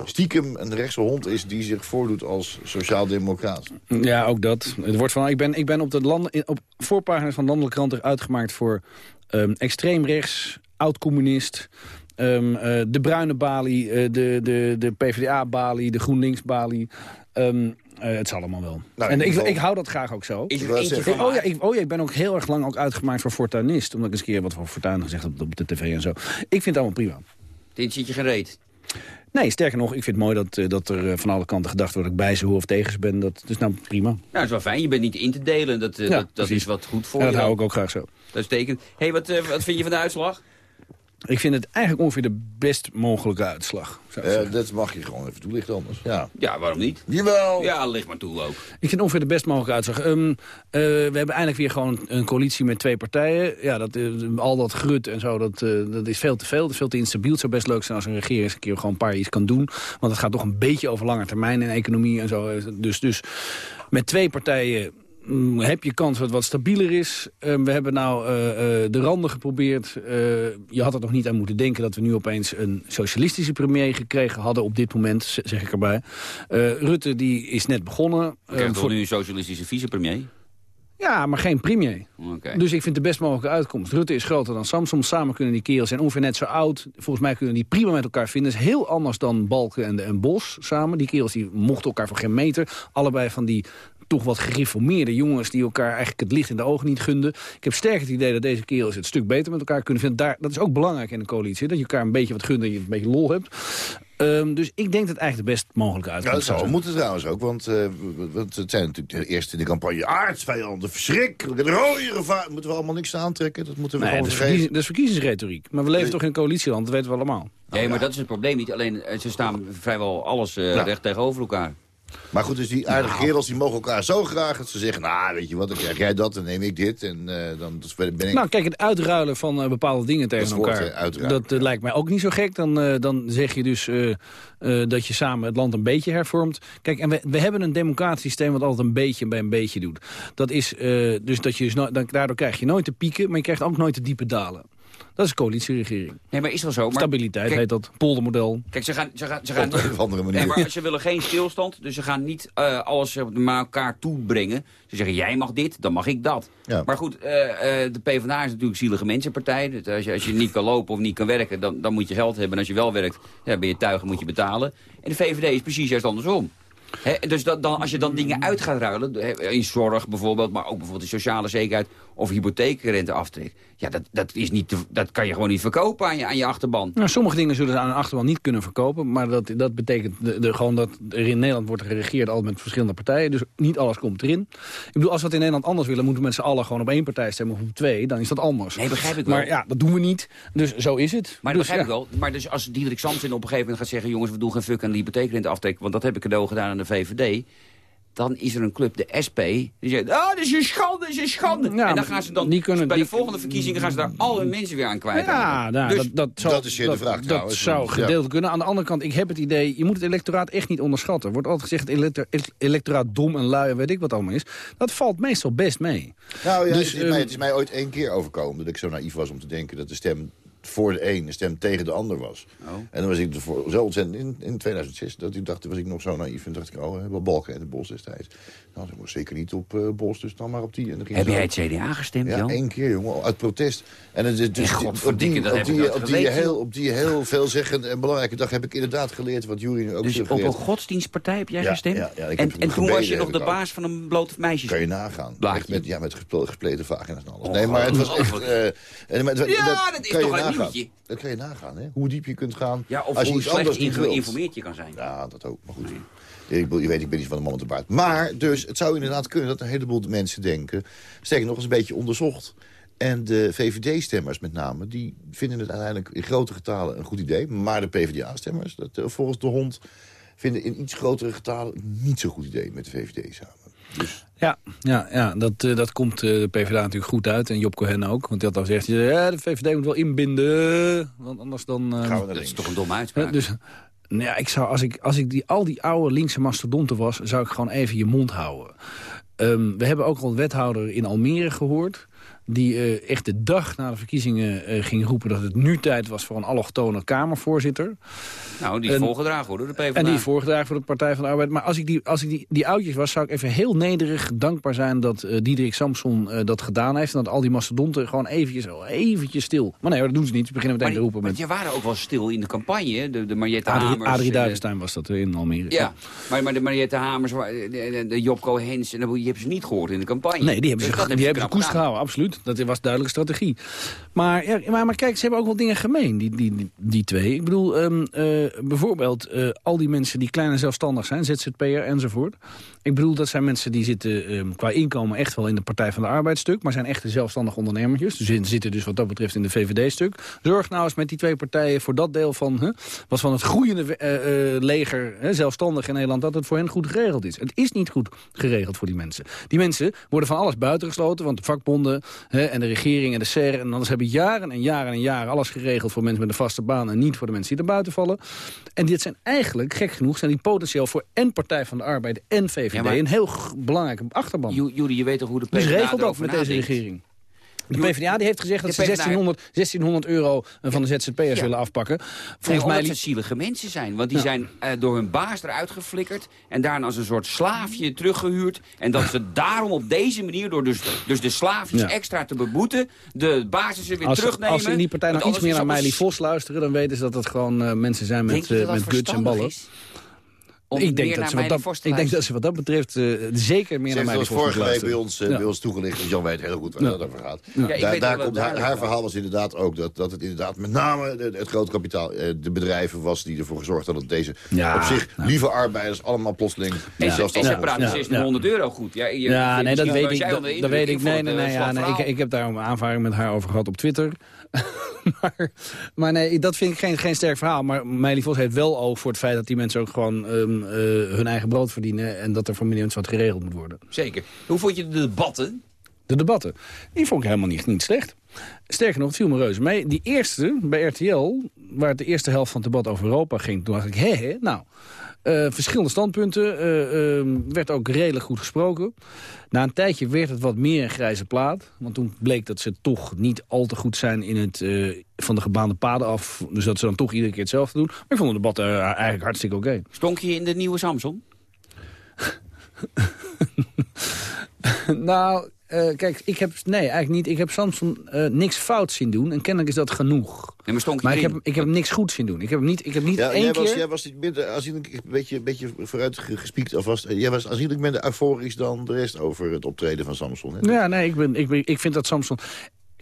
stiekem een rechtse hond is die zich voordoet als sociaal-democraat. Ja, ook dat. Het wordt van, ik, ben, ik ben op de landen, in- op voorpagina's van landelijke kranten uitgemaakt voor ehm, extreem rechts, oud-communist... ehm, eh, de bruine balie, eh, de, de, de PvdA-balie, de GroenLinks-balie. Ehm, eh, het zal allemaal wel. Nou, en ik, ik hou dat graag ook zo. Van Oh ja, ik, oh ja, ik ben ook heel erg lang ook uitgemaakt voor fortuinist. Omdat ik eens een keer wat voor fortuin gezegd heb op de tv en zo. Ik vind het allemaal prima. Dit zit je gereed. Nee, sterker nog, ik vind het mooi dat, eh, dat er eh, van alle kanten gedacht wordt... dat ik bij ze hoor of tegen ze ben. Dat is nou prima. Nou, dat is wel fijn. Je bent niet in te delen. Dat, Ja, dat, dat is wat goed voor En dat je. hou ik ook graag zo. Dat is teken. hey, wat, wat vind je van de uitslag? Ik vind het eigenlijk ongeveer de best mogelijke uitslag. Eh, zeggen. dat mag je gewoon even toelichten anders. Ja. Ja, waarom niet? Jawel! Ja, ligt maar toe ook. Ik vind ongeveer de best mogelijke uitslag. Ehm, eh, we hebben eindelijk weer gewoon een coalitie met twee partijen. Ja, dat, eh, al dat grut en zo, dat, eh, dat is veel te veel. Dat is veel te instabiel. Het zou best leuk zijn als een regering eens een keer gewoon een paar iets kan doen. Want het gaat toch een beetje over lange termijn in economie en zo. Dus, dus met twee partijen mm, heb je kans dat het wat stabieler is. Ehm, we hebben nou eh, eh, de randen geprobeerd. Eh, je had er nog niet aan moeten denken dat we nu opeens een socialistische premier gekregen hadden op dit moment, zeg ik erbij. Rutte die is net begonnen. Ehm, krijgt voor- nu een socialistische vicepremier? ja, maar geen premier. Dus ik vind de best mogelijke uitkomst. Rutte is groter dan Samsom. Samen kunnen die kerels zijn ongeveer net zo oud. Volgens mij kunnen die prima met elkaar vinden. Dat is heel anders dan Balken en, en Bos samen. Die kerels die mochten elkaar voor geen meter. Allebei van die toch wat gereformeerde jongens... die elkaar eigenlijk het licht in de ogen niet gunden. Ik heb sterk het idee dat deze kerels het stuk beter met elkaar kunnen vinden. Daar, dat is ook belangrijk in een coalitie, dat je elkaar een beetje wat gunt en je een beetje lol hebt. Ehm, dus ik denk dat het eigenlijk de best mogelijke Ja, uitkomst dat zou moeten trouwens ook, want, eh, want het zijn natuurlijk eerst in de campagne aardsvijanden, verschrikkelijk, de rode gevaar. Moeten we allemaal niks aan aantrekken? Dat moeten we Nee, gewoon dat is, vergeten. dat is verkiezingsretoriek. Maar we leven toch in een coalitieland, dat weten we allemaal. Nee, maar dat is het probleem niet. Alleen, eh, ze staan vrijwel alles eh, Ja. recht tegenover elkaar. Maar goed, dus die aardige Nou. kerels die mogen elkaar zo graag dat ze zeggen... nou, weet je wat, dan krijg jij dat, dan neem ik dit. En eh, dan dus ben ik... Nou, kijk, het uitruilen van eh, bepaalde dingen tegen Dat woord, elkaar... dat eh, lijkt mij ook niet zo gek. Dan, dan zeg je dus dat je samen het land een beetje hervormt. Kijk, en we, we hebben een democratisch systeem... wat altijd een beetje bij een beetje doet. Dat is dus dat je... dus no- daardoor krijg je nooit de pieken... maar je krijgt ook nooit de diepe dalen. Dat is een coalitieregering. Nee, maar is wel zo. Maar, Stabiliteit kijk, heet dat. Poldermodel. Kijk, ze gaan... Ze gaan, ze gaan Op of andere manier. Nee, maar ze willen geen stilstand, dus ze gaan niet eh, alles eh, naar elkaar toe brengen. Ze zeggen, jij mag dit, dan mag ik dat. Ja. Maar goed, eh, eh, de PvdA is natuurlijk een zielige mensenpartij. Dus als, je, als je niet kan lopen of niet kan werken, dan, dan moet je geld hebben. En als je wel werkt, ja, ben je tuigen, moet je betalen. En de VVD is precies juist andersom. Hè, dus dat, dan, als je dan dingen uit gaat ruilen, in zorg bijvoorbeeld, maar ook bijvoorbeeld in sociale zekerheid of hypotheekrenteaftrek. Ja, dat, dat, is niet te- dat kan je gewoon niet verkopen aan je, aan je achterban. Nou, sommige dingen zullen ze aan een achterban niet kunnen verkopen. Maar dat, dat betekent de, de, gewoon dat er in Nederland wordt geregeerd al met verschillende partijen. Dus niet alles komt erin. Ik bedoel, als we het in Nederland anders willen... moeten we met z'n allen gewoon op één partij stemmen of op twee. Dan is dat anders. Nee, begrijp ik wel. Maar ja, dat doen we niet. Dus zo is het. Maar dat dus, begrijp ja. ik wel. Maar dus als Diederik Samson op een gegeven moment gaat zeggen... jongens, we doen geen fuck aan de hypotheekrenteaftrek... want dat heb ik cadeau gedaan aan de VVD... dan is er een club, de SP, die zegt... ah, dat is een schande, dat is een schande. Ja, en dan gaan ze dan... die kunnen- bij die- de volgende verkiezingen gaan ze daar al hun mensen weer aan kwijt. Ja, nou, dus, dat, dat, zou, dat is hier de vraag Dat trouwens. zou Ja. gedeeld kunnen. Aan de andere kant, ik heb het idee... je moet het electoraat echt niet onderschatten. Er wordt altijd gezegd, het elector- electoraat dom en lui en weet ik wat allemaal is. Dat valt meestal best mee. Nou ja, Dus, het, is mij, ehm, het is mij ooit één keer overkomen dat ik zo naïef was om te denken dat de stem voor de een stem tegen de ander was. Oh. En dan was ik zo ontzettend in, in 2006, dat ik dacht, was ik nog zo naïef. En dacht ik, oh, wel Balken en de Bos destijds. Nou, dat was zeker niet op eh Bos, dus dan maar op die. En dan ging heb zo- jij het CDA gestemd, Ja, Jan? één keer, jongen, uit protest. En het is dus Ja, op die, dat op die, op heel, op die heel veelzeggende en belangrijke dag heb ik inderdaad geleerd wat Jury nu ook Dus op een godsdienstpartij heb jij Ja, gestemd? ja, ja, ik en heb en toen was je nog de baas van een bloot meisjes. Kan je nagaan. Met, ja, met gespl- gespleten vagina's en alles. Nee, maar het was echt... eh, en- maar het- Ja, dat is kan je toch nagaan. Dat kan je nagaan, hè? Hoe diep je kunt gaan Ja, of als je hoe iets slecht geïnformeerd je kan zijn. Ja, dat ook. Maar goed. Ik je weet, ik ben niet van de man met de baard. Maar, dus, het zou inderdaad kunnen dat een heleboel mensen denken... sterker nog eens een beetje onderzocht. En de VVD-stemmers met name, die vinden het uiteindelijk in grote getalen een goed idee. Maar de PvdA-stemmers, dat, eh, volgens de hond... vinden in iets grotere getalen niet zo'n goed idee met de VVD samen. Dus Ja, ja, ja dat, eh, dat komt eh, de PvdA natuurlijk goed uit. En Job Cohen ook. Want die had al gezegd, ja, de VVD moet wel inbinden. Want anders dan... eh, gaan we naar Dat is toch een domme uitspraak. Dus, nou ja, ik zou, als ik, als ik die, al die oude linkse mastodonten was... zou ik gewoon even je mond houden. Ehm, we hebben ook al een wethouder in Almere gehoord... die eh, echt de dag na de verkiezingen eh, ging roepen... dat het nu tijd was voor een allochtone Kamervoorzitter. nou, die is en- volgedragen hoor, door de PvdA. En die is voorgedragen voor de Partij van de Arbeid. Maar als ik die, als ik die, die oudjes was, zou ik even heel nederig dankbaar zijn... dat eh Diederik Samson dat gedaan heeft. En dat al die mastodonten gewoon eventjes, oh, eventjes stil. Maar nee, dat doen ze niet. Ze beginnen meteen maar, te roepen want met... je waren ook wel stil in de campagne, de, de Mariette Adrie, Hamers. Adrie Duivenstein was dat in Almere. Ja, maar, maar de Mariette Hamers, de, de, de Job Cohens, en de- je hebt ze niet gehoord in de campagne. Nee, die hebben Dus ze, die hebben ze koest gehouden, absoluut. Dat was duidelijke strategie. Maar, ja, maar, kijk, ze hebben ook wel dingen gemeen, die, die, die, twee. Ik bedoel, ehm, eh, bijvoorbeeld eh, al die mensen die klein en zelfstandig zijn, ZZP'er enzovoort. Ik bedoel, dat zijn mensen die zitten ehm, qua inkomen echt wel in de Partij van de Arbeidsstuk, maar zijn echte zelfstandige ondernemertjes. Dus zitten dus wat dat betreft in de VVD-stuk. Zorg nou eens met die twee partijen voor dat deel van, wat van het groeiende eh, leger, zelfstandig in Nederland, dat het voor hen goed geregeld is. Het is niet goed geregeld voor die mensen. Die mensen worden van alles buitengesloten, want de vakbonden hè, en de regering en de SER en anders hebben jaren en jaren en jaren alles geregeld voor mensen met een vaste baan en niet voor de mensen die er buiten vallen. En dit zijn eigenlijk, gek genoeg, zijn die potentieel voor en Partij van de Arbeid en VVD Ja, maar- een heel belangrijke achterban. Ju- Jullie, je weet toch hoe de Dus PvdA regelt dat erover met deze regering. De PvdA die heeft gezegd dat ze PvdA 1600, 1600 euro van de ZZP'ers Ja. willen afpakken. Volgens mij... ze zielige mensen zijn. Want die Ja. zijn eh, door hun baas eruit geflikkerd. En daarna als een soort slaafje teruggehuurd. En dat ze daarom op deze manier, door dus, dus de slaafjes Ja. extra te beboeten... de basis weer Als, terugnemen. als ze in die partij nog iets meer naar alles- Vos luisteren... dan weten ze dat het gewoon eh, mensen zijn met, eh, dat dat met guts en ballen. is? Om ik denk, meer dat naar ze, wat dat, ik denk dat ze wat dat betreft eh, zeker meer Ze naar mij vorige week bij ons, eh, bij ons toegelicht. Dus Jan weet heel goed waar Ja. het over gaat. Ja. Ja, daar komt haar, verhaal was inderdaad ook dat, dat het inderdaad met name de- het grote kapitaal, eh, de bedrijven was die ervoor gezorgd hadden dat deze Ja, op zich lieve arbeiders allemaal plotseling En ze, en ze praten Ja, 1600 euro goed. Ja, je- Ja, nee, dat weet ik. Dat, weet ik. Nee, nee, nee, ja, ik heb daar een aanvaring met haar over gehad op Twitter. maar, maar nee, dat vind ik geen, geen sterk verhaal. Maar Meili Vos heeft wel oog voor het feit dat die mensen ook gewoon ehm, eh, hun eigen brood verdienen. En dat er voor miljoens wat geregeld moet worden. Zeker. Hoe vond je de debatten? De debatten, die vond ik helemaal niet, niet slecht. Sterker nog, het viel me reuze mee. Die eerste, bij RTL, waar het de eerste helft van het debat over Europa ging... toen dacht ik, hé, hé, nou... eh, verschillende standpunten, ehm, werd ook redelijk goed gesproken. Na een tijdje werd het wat meer een grijze plaat. Want toen bleek dat ze toch niet al te goed zijn in het eh, van de gebaande paden af. Dus dat ze dan toch iedere keer hetzelfde doen. Maar ik vond het debat eigenlijk hartstikke oké. Stonk je in de nieuwe Samsung? nou, eh, kijk, ik heb, nee, eigenlijk niet. Ik heb Samson eh, niks fout zien doen. En kennelijk is dat genoeg. Nee, maar Maar ik heb, ik heb hem niks goed zien doen. Ik heb hem niet, ik heb niet Ja, één jij, keer... was, jij was niet minder, aanzienlijk, een beetje, een beetje vooruit ge- gespiekt alvast. Jij was aanzienlijk minder euforisch dan de rest over het optreden van Samson. Hè? Ja, nee, ik, ben, ik, ben, ik vind dat Samson...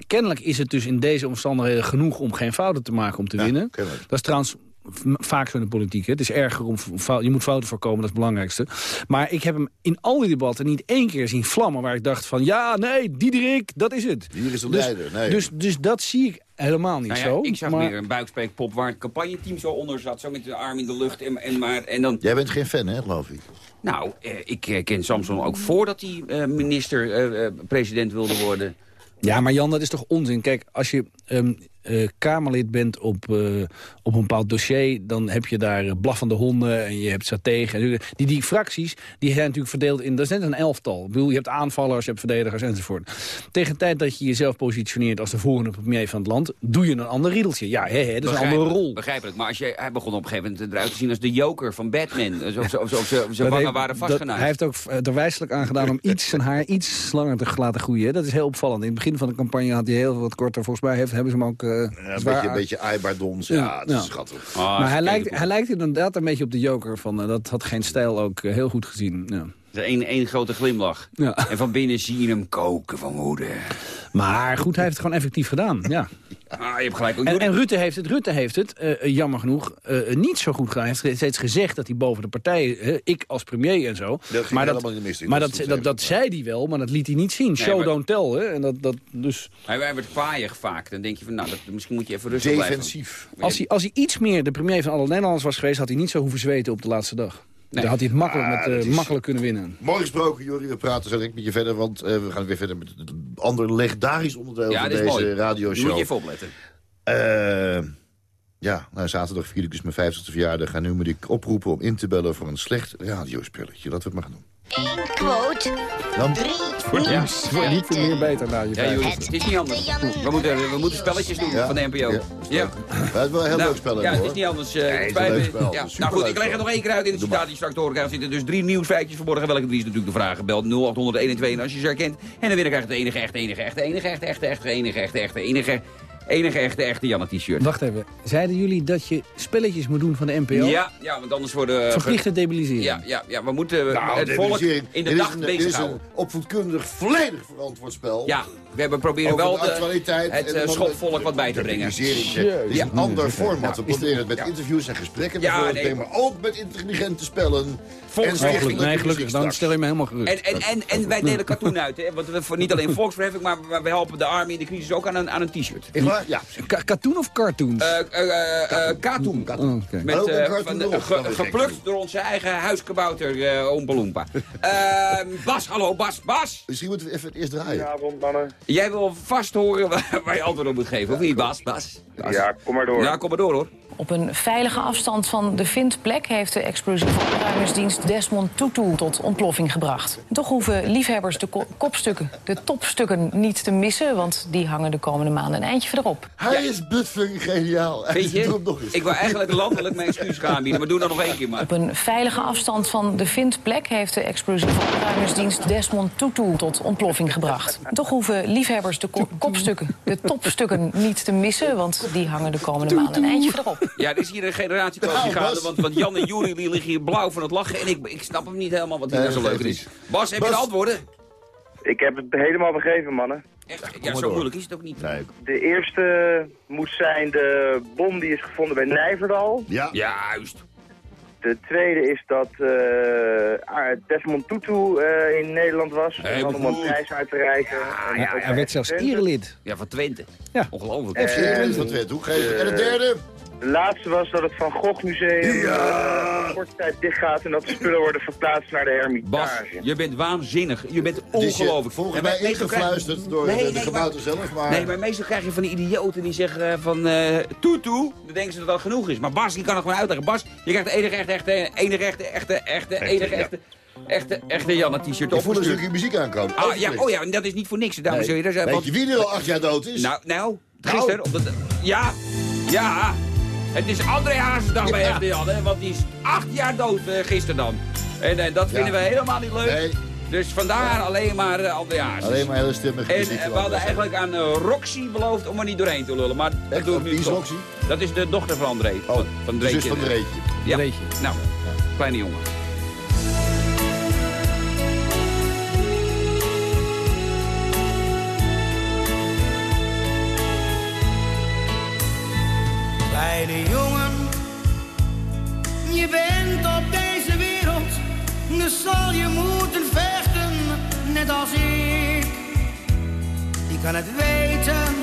Kennelijk is het dus in deze omstandigheden genoeg om geen fouten te maken om te Ja, winnen. kennelijk. Dat is trouwens vaak zo in de politiek. Hè. Het is erger om fout, je moet fouten voorkomen, dat is het belangrijkste. Maar ik heb hem in al die debatten niet één keer zien vlammen... waar ik dacht van, ja, nee, Diederik, dat is het. Hier is de Dus, leider. Nee. dus, dus dat zie ik helemaal niet Nou ja, zo. ik zag maar, meer een buikspreekpop waar het campagneteam zo onder zat. Zo met de arm in de lucht. En, en, maar, en dan, Jij bent geen fan, hè, geloof ik? nou, eh, ik eh, ken Samson ook voordat hij eh, minister-president wilde worden. Ja, maar Jan, dat is toch onzin? Kijk, als je ehm, eh, Kamerlid bent op, eh, op een bepaald dossier... dan heb je daar eh, blaffende honden en je hebt saté. en- Die, die fracties die zijn natuurlijk verdeeld in... dat is net een elftal. Ik bedoel, je hebt aanvallers, je hebt verdedigers enzovoort. Tegen de tijd dat je jezelf positioneert als de volgende premier van het land... doe je een ander riedeltje. Ja, hè, hè, dat is een andere rol. Begrijpelijk. Maar als je, hij begon op een gegeven moment eruit te zien als de joker van Batman. Alsof ze- zijn wangen waren vastgenaaid. Hij heeft ook er wijselijk aan gedaan om iets zijn haar iets langer te laten groeien. Dat is heel opvallend. In het begin van de campagne had hij heel wat korter. Volgens mij heeft, hebben ze hem ook... eh, Ja, een zwaar beetje, een beetje aibardons. Ja, Ja, is ja. schattig. Ah, maar hij lijkt, hij lijkt inderdaad een beetje op de joker. Van, eh, dat had geen stijl ook eh, heel goed gezien. Ja. Eén één grote glimlach. Ja. En van binnen zie je hem koken van woede. Maar goed, hij heeft het gewoon effectief gedaan. Ja. Ah, je hebt gelijk. ook En, en Rutte heeft het, Rutte heeft het eh, eh, jammer genoeg, eh, niet zo goed gedaan. Hij heeft steeds gezegd dat hij boven de partijen, hè, ik als premier en zo. ging maar dat, helemaal maar dat dat, dat, dat, zei hij wel, maar dat liet hij niet zien. Show maar- don't tell. Hè? En dat, dat, dus Hij, hij werd kwaaiig vaak. Dan denk je van, nou, dat, misschien moet je even rustig blijven. Defensief. als hij, als hij iets meer de premier van alle Nederlanders was geweest... had hij niet zo hoeven zweten op de laatste dag. Dan had hij het makkelijk, Ah, met, eh, dat is- makkelijk kunnen winnen. Mooi gesproken, Jori. We praten zo direct met je verder, want eh, we gaan weer verder met het ander legendarisch onderdeel Ja, van dat deze mooi. Moet radioshow. je even opletten. Eh, ja, nou, zaterdag vier ik dus mijn 50ste verjaardag. En nu moet ik oproepen om in te bellen voor een slecht radiospelletje. Laten we het maar gaan doen. Eén quote, Dan, drie Ja. Wordt niet meer beter na je Ja, joh, het is niet anders. We moeten, we moeten spelletjes doen Ja. van de NPO. Ja. Het is wel een heel Nou, leuk spel, hè, Ja, het hoor. is niet anders. eh, Nee, het is leuk spel. Ja. Nou goed, ik leg het nog één keer uit in de citaat die straks te horen krijgt. zitten dus drie nieuwsfeitjes verborgen. Welke drie is natuurlijk de vraag. Bel 0800 en als je ze herkent. En de winnaar krijgt het enige echte, enige echte, enige echte, echte, echte, enige echte, enige, enige echte, echte Janne t-shirt. Wacht even. Zeiden jullie dat je spelletjes moet doen van de NPO? Ja, ja, want anders worden... eh, Verplicht te debiliseren? Ja, ja, ja, we moeten eh, Nou, het volk debilisering. in de dag een- Dit is een opvoedkundig volledig verantwoord spel. Ja, we hebben proberen wel de actualiteit het en de- schopvolk wat bij te brengen. Het is Ja. een ander format. We proberen het met Ja. interviews en gesprekken Ja. Maar ook met intelligente spellen. Volks- en gelukkig. stichtelijke Nee, gelukkig. Dan stel je me helemaal gerust. En, en, en, en wij delen katoen uit, hè? Want we niet alleen volksverheffing, maar we, we helpen de army in de crisis ook aan een, aan een t-shirt. Ja. Ka- Cartoon of cartoons? Eh eh, katoen. Oh, Met, eh, geplukt door onze eigen huiskabouter eh Oompa Loompa. Ehm, Bas, hallo Bas, Bas! Misschien moeten we even het eerst draaien. Goedenavond, mannen. Jij wil vast horen waar, waar je antwoord op moet geven, of niet Bas? Bas? Bas. Ja, kom maar door. Ja, kom maar door hoor. Op een veilige afstand van de vindplek heeft de explosieve opruimingsdienst Desmond Tutu tot ontploffing gebracht. Toch hoeven liefhebbers de ko- kopstukken, de topstukken niet te missen, want die hangen de komende maanden een eindje verderop. Hij is buffing geniaal. Weet Doe je, hem nog eens. ik wil eigenlijk landelijk mijn excuus gaan aanbieden, maar doe dat nog één keer maar. Op een veilige afstand van de vindplek heeft de explosieve opruimingsdienst Desmond Tutu tot ontploffing gebracht. Toch hoeven liefhebbers de ko- kopstukken, de topstukken niet te missen, want die hangen de komende maanden een eindje verderop. Ja, er is hier een generatiekloof Nou, gaande, want, want Jan en Juri die liggen hier blauw van het lachen. En ik, ik snap hem niet helemaal wat hier Nee, nou zo leuk is. Bas, heb je de antwoorden? Ik heb het helemaal begrepen, mannen. Echt? Ja, zo door. moeilijk is het ook niet. Nee. De eerste moet zijn de bom die is gevonden bij Nijverdal. Ja. Juist. De tweede is dat eh, ah, Desmond Tutu eh, in Nederland was. Heel om een prijs uit te reiken. Ja, hij werd zelfs Twente. erelid. Ja, van Twente. Ja. Ongelooflijk. FC Eh, En van Twente. Hoe geef je? En de derde? De laatste was dat het Van Gogh Museum Ja. eh, korte tijd dichtgaat en dat de spullen worden verplaatst naar de Bas, Hermitage. je bent waanzinnig. Je bent je ongelooflijk. volgens En mij meestal krijg- ingefluisterd door Nee, de, de nee, gebouwte maar- zelf, maar... Nee, maar meestal krijg je van die idioten die zeggen eh, van eh toetoe, dan denken ze dat dat genoeg is. Maar Bas, die kan het gewoon uitleggen. Bas, je krijgt de enige echte, echte, enige echte, echte, echte, enige ja. echte, echte, echte Janne t-shirt Ik voel een stukje muziek aankomen. Ah, ja, oh ja, en dat is niet voor niks, dames en Nee. heren. Weet Want- je wie er al acht jaar dood is? Nou, nou, gisteren op de... Ja, ja. Het is André Hazesdag bij Ja. Hè, want die is acht jaar dood eh, gisteren dan. En eh, dat vinden Ja. we helemaal niet leuk. Nee. Dus vandaar alleen maar eh, André Hazes. Alleen maar hele stemmige En we hadden eigenlijk aan Roxy beloofd om er niet doorheen te lullen. Maar dat Echt? doe ik Wie nu is toch. Roxy? Dat is de dochter van André. Oh, van, van de zus van Dreetje. Ja. Dreetje. Nou, kleine jongen. Jongen, je bent op deze wereld, dus zal je moeten vechten, net als ik. Die kan het weten,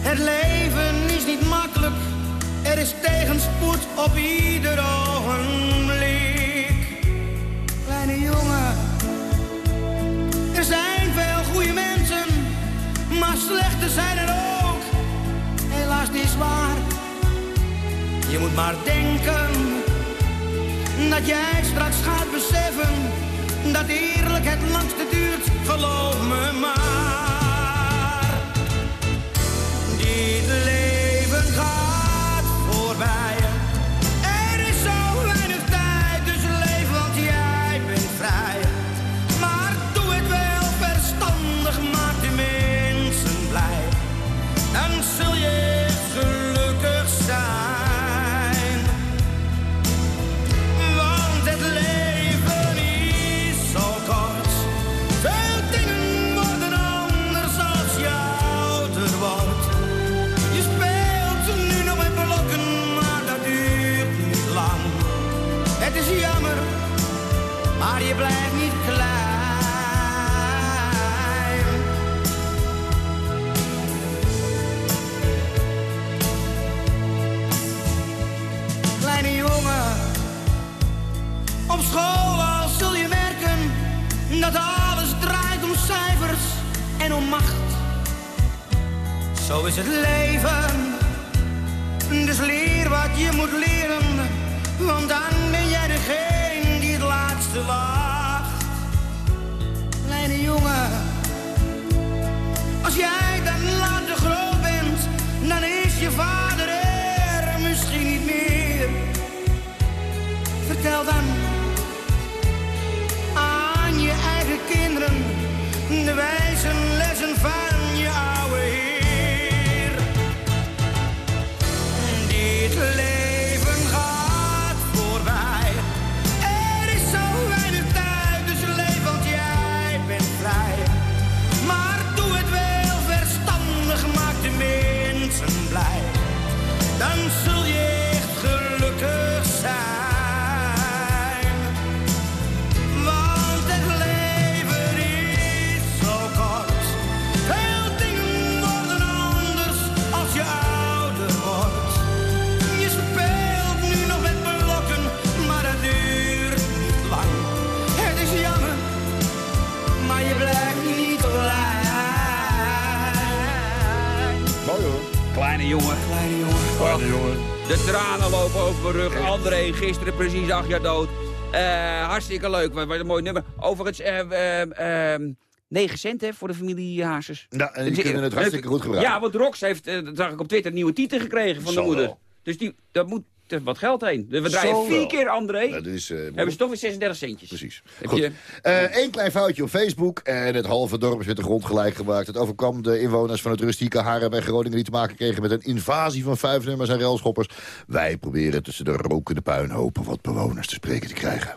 het leven is niet makkelijk, er is tegenspoed op ieder ogenblik. Kleine jongen, er zijn veel goede mensen, maar slechte zijn er ook helaas niet waar. Je moet maar denken dat jij straks gaat beseffen dat eerlijk het langste duurt, geloof me maar. Zo is het leven. Dus leer wat je moet leren, want dan precies acht jaar dood. Eh, hartstikke leuk. Wat, wat een mooi nummer. Overigens, eh, eh, eh, 9 cent hè, voor de familie Hazes. Nou, en die kunnen het hartstikke goed gebruiken. Ja, want Rox heeft, dat zag ik op Twitter, een nieuwe titel gekregen van Zal de moeder. wel. Dus die, dat moet er wat geld heen. We draaien Zo vier wel. keer, André. Dat is, eh, hebben ze toch weer 36 centjes. Precies. Goed. Eén klein foutje op Facebook en het halve dorp is met de grond gelijk gemaakt. Het overkwam de inwoners van het rustieke Haren bij Groningen... die te maken kregen met een invasie van vijf nummers en railschoppers. Wij proberen tussen de rokende puinhopen wat bewoners te spreken te krijgen.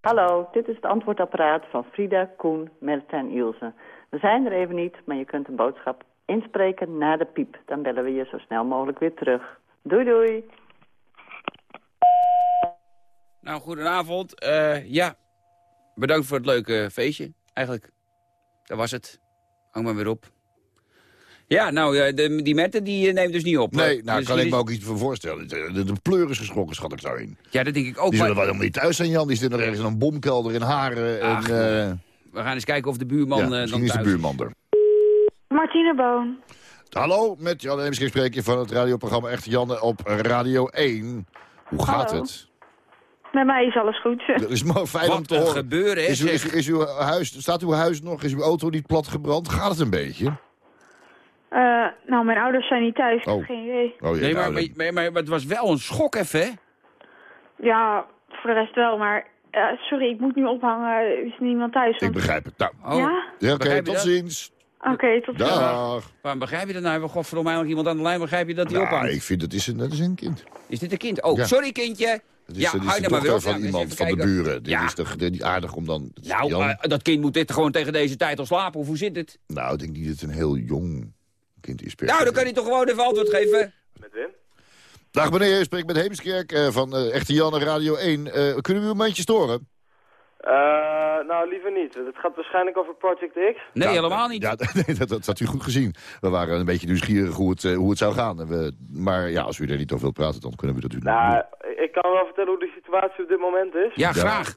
Hallo, dit is het antwoordapparaat van Frida, Koen, Merta en Ilse. We zijn er even niet, maar je kunt een boodschap inspreken na de piep. Dan bellen we je zo snel mogelijk weer terug. Doei doei! Nou, goedenavond. Eh, ja, bedankt voor het leuke feestje, eigenlijk. Dat was het. Hang maar weer op. Ja, nou, eh, de, die Mette die eh, neemt dus niet op. Nee, nou dus kan ik me is- ook iets voor voorstellen. De, de, de pleur is geschrokken, schat ik daarin. Ja, dat denk ik ook. Die zullen maar- wel helemaal niet thuis zijn, Jan. Die zitten nog ergens in een bomkelder in Haren. En, Ach, eh, We gaan eens kijken of de buurman ja, dan misschien is de thuis buurman er. Martine Boon. Hallo, met Jan Eemsking spreek je van het radioprogramma Echte Janne op Radio 1. Hoe gaat Hallo. het? Met mij is alles goed. Dat is maar fijn Wat om te horen. gebeuren, is, uw, is, is uw huis, staat uw huis nog? Is uw auto niet plat gebrand? Gaat het een beetje? Eh, nou, mijn ouders zijn niet thuis. Ik heb Oh. geen idee. Oh, ja, Nee, maar, maar, maar, maar het was wel een schok even, hè? Ja, voor de rest wel, maar... eh, sorry, ik moet nu ophangen. Er is niemand thuis. ik begrijp het. Nou, Oh, Ja? ja, oké, tot dat? ziens. Oké, tot ziens. Dag. Waarom begrijp je dat nou? Godverdomme, nog iemand aan de lijn. Begrijp je dat hij Nou, ophangt? ik vind dat is een, dat is een kind. Is dit een kind? Oh, Ja. sorry kindje. Dat is, ja, dat is de nou dochter van iemand van de buren. Dit Ja. is toch niet aardig om dan... Nou, eh, dat kind moet dit gewoon tegen deze tijd al slapen. Of hoe zit het? nou, ik denk niet dat het een heel jong kind is. per Nou, dan kan hij toch gewoon even antwoord geven. Met Wim? Dag meneer, ik spreek met Heemskerk eh, van eh, Echte Janne Radio 1. Eh, kunnen we u een momentje storen? Eh, nou, liever niet. Het gaat waarschijnlijk over Project X. Nee, helemaal niet. Ja, nee, dat, dat had u goed gezien. We waren een beetje nieuwsgierig hoe het, eh, hoe het zou gaan. En we, maar ja, als u er niet over wilt praten, dan kunnen we dat u Nou, ik kan wel vertellen hoe de situatie op dit moment is. Ja, graag.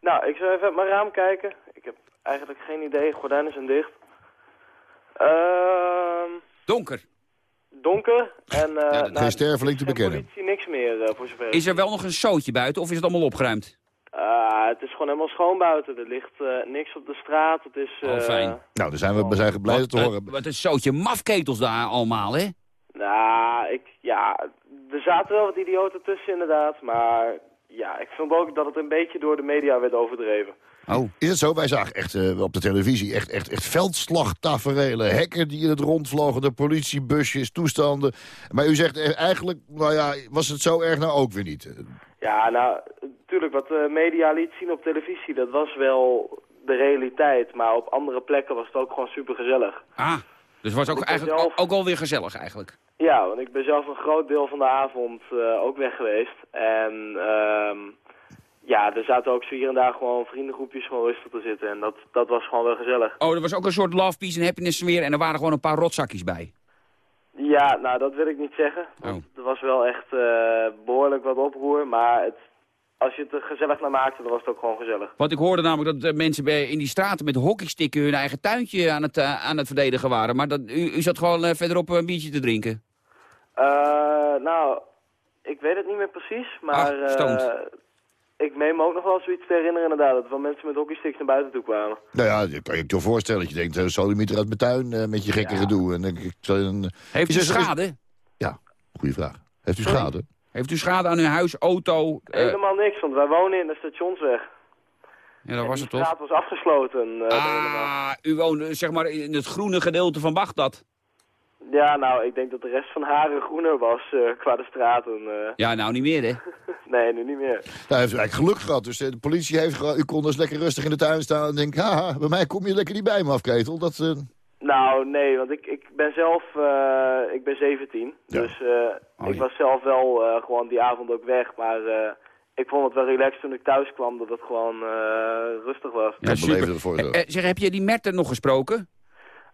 Nou, ik zou even uit mijn raam kijken. Ik heb eigenlijk geen idee. Gordijnen zijn dicht. Ehm Donker. donker. En, eh Ja, geen nou, sterveling te geen bekennen. politie, niks meer eh, voor zover. Is er wel nog een zootje buiten of is het allemaal opgeruimd? Het is gewoon helemaal schoon buiten. Er ligt eh, niks op de straat. Het is... Oh, eh, fijn. Nou, dan zijn we, we zijn blij te horen. Wat een zootje mafketels daar allemaal, hè? Nou, ik, ja, er zaten wel wat idioten tussen inderdaad. Maar ja, ik vond ook dat het een beetje door de media werd overdreven. Oh. Is het zo? Wij zagen echt eh, op de televisie echt, echt, echt veldslagtaferelen. Hekken die in het rond vlogen, de politiebusjes, toestanden. Maar u zegt eigenlijk, nou ja, was het zo erg nou ook weer niet? Ja, nou, natuurlijk wat de media liet zien op televisie, dat was wel de realiteit. Maar op andere plekken was het ook gewoon super gezellig. Ah, dus het was ook Ik eigenlijk zelf- ook, alweer gezellig eigenlijk. Ja, want ik ben zelf een groot deel van de avond eh, ook weg geweest. En ehm ja, er zaten ook zo hier en daar gewoon vriendengroepjes gewoon rustig te zitten. En dat, dat was gewoon wel gezellig. Oh, er was ook een soort love, peace en happiness sfeer en er waren gewoon een paar rotzakjes bij. Ja, nou dat wil ik niet zeggen. Want Er was wel echt eh, behoorlijk wat oproer. Maar het, als je het er gezellig naar maakte, dan was het ook gewoon gezellig. Want ik hoorde namelijk dat eh, mensen bij, in die straten met hockeystikken hun eigen tuintje aan het, eh, aan het verdedigen waren. Maar dat, u, u zat gewoon verderop een biertje te drinken. Eh, nou, ik weet het niet meer precies, maar Ah, ik meen me ook nog wel zoiets te herinneren inderdaad, dat er wel mensen met hockeysticks naar buiten toe kwamen. Nou ja, je kan je toch voorstellen dat je denkt, uh, sodemieter uit mijn tuin eh, met je gekke gedoe. En, dan- ik, zal je een, Heeft u er- is- schade? Ja, goede vraag. Heeft u schade? Heeft u schade aan uw huis, auto? eh, Helemaal niks, want wij wonen in de stationsweg. ja, dat was het toch? straat was afgesloten. eh, helemaal. Ah, u woonde zeg maar in het groene gedeelte van Bagdad. Ja, nou, ik denk dat de rest van Haren groener was eh, qua de straten. eh. Ja, nou niet meer hè. nee, nu niet meer. Nou, heeft u eigenlijk geluk gehad. Dus eh, de politie heeft gewoon, u kon dus lekker rustig in de tuin staan en denkt, haha, bij mij kom je lekker niet bij me afketel. Dat, eh, Nou, nee, want ik, ik ben zelf, eh, ik ben 17. Dus eh, ik was zelf wel eh, gewoon die avond ook weg. Maar eh, ik vond het wel relaxed toen ik thuis kwam, dat het gewoon eh, rustig was. Ja, super. Eh, eh, zeg, heb je die Merten nog gesproken?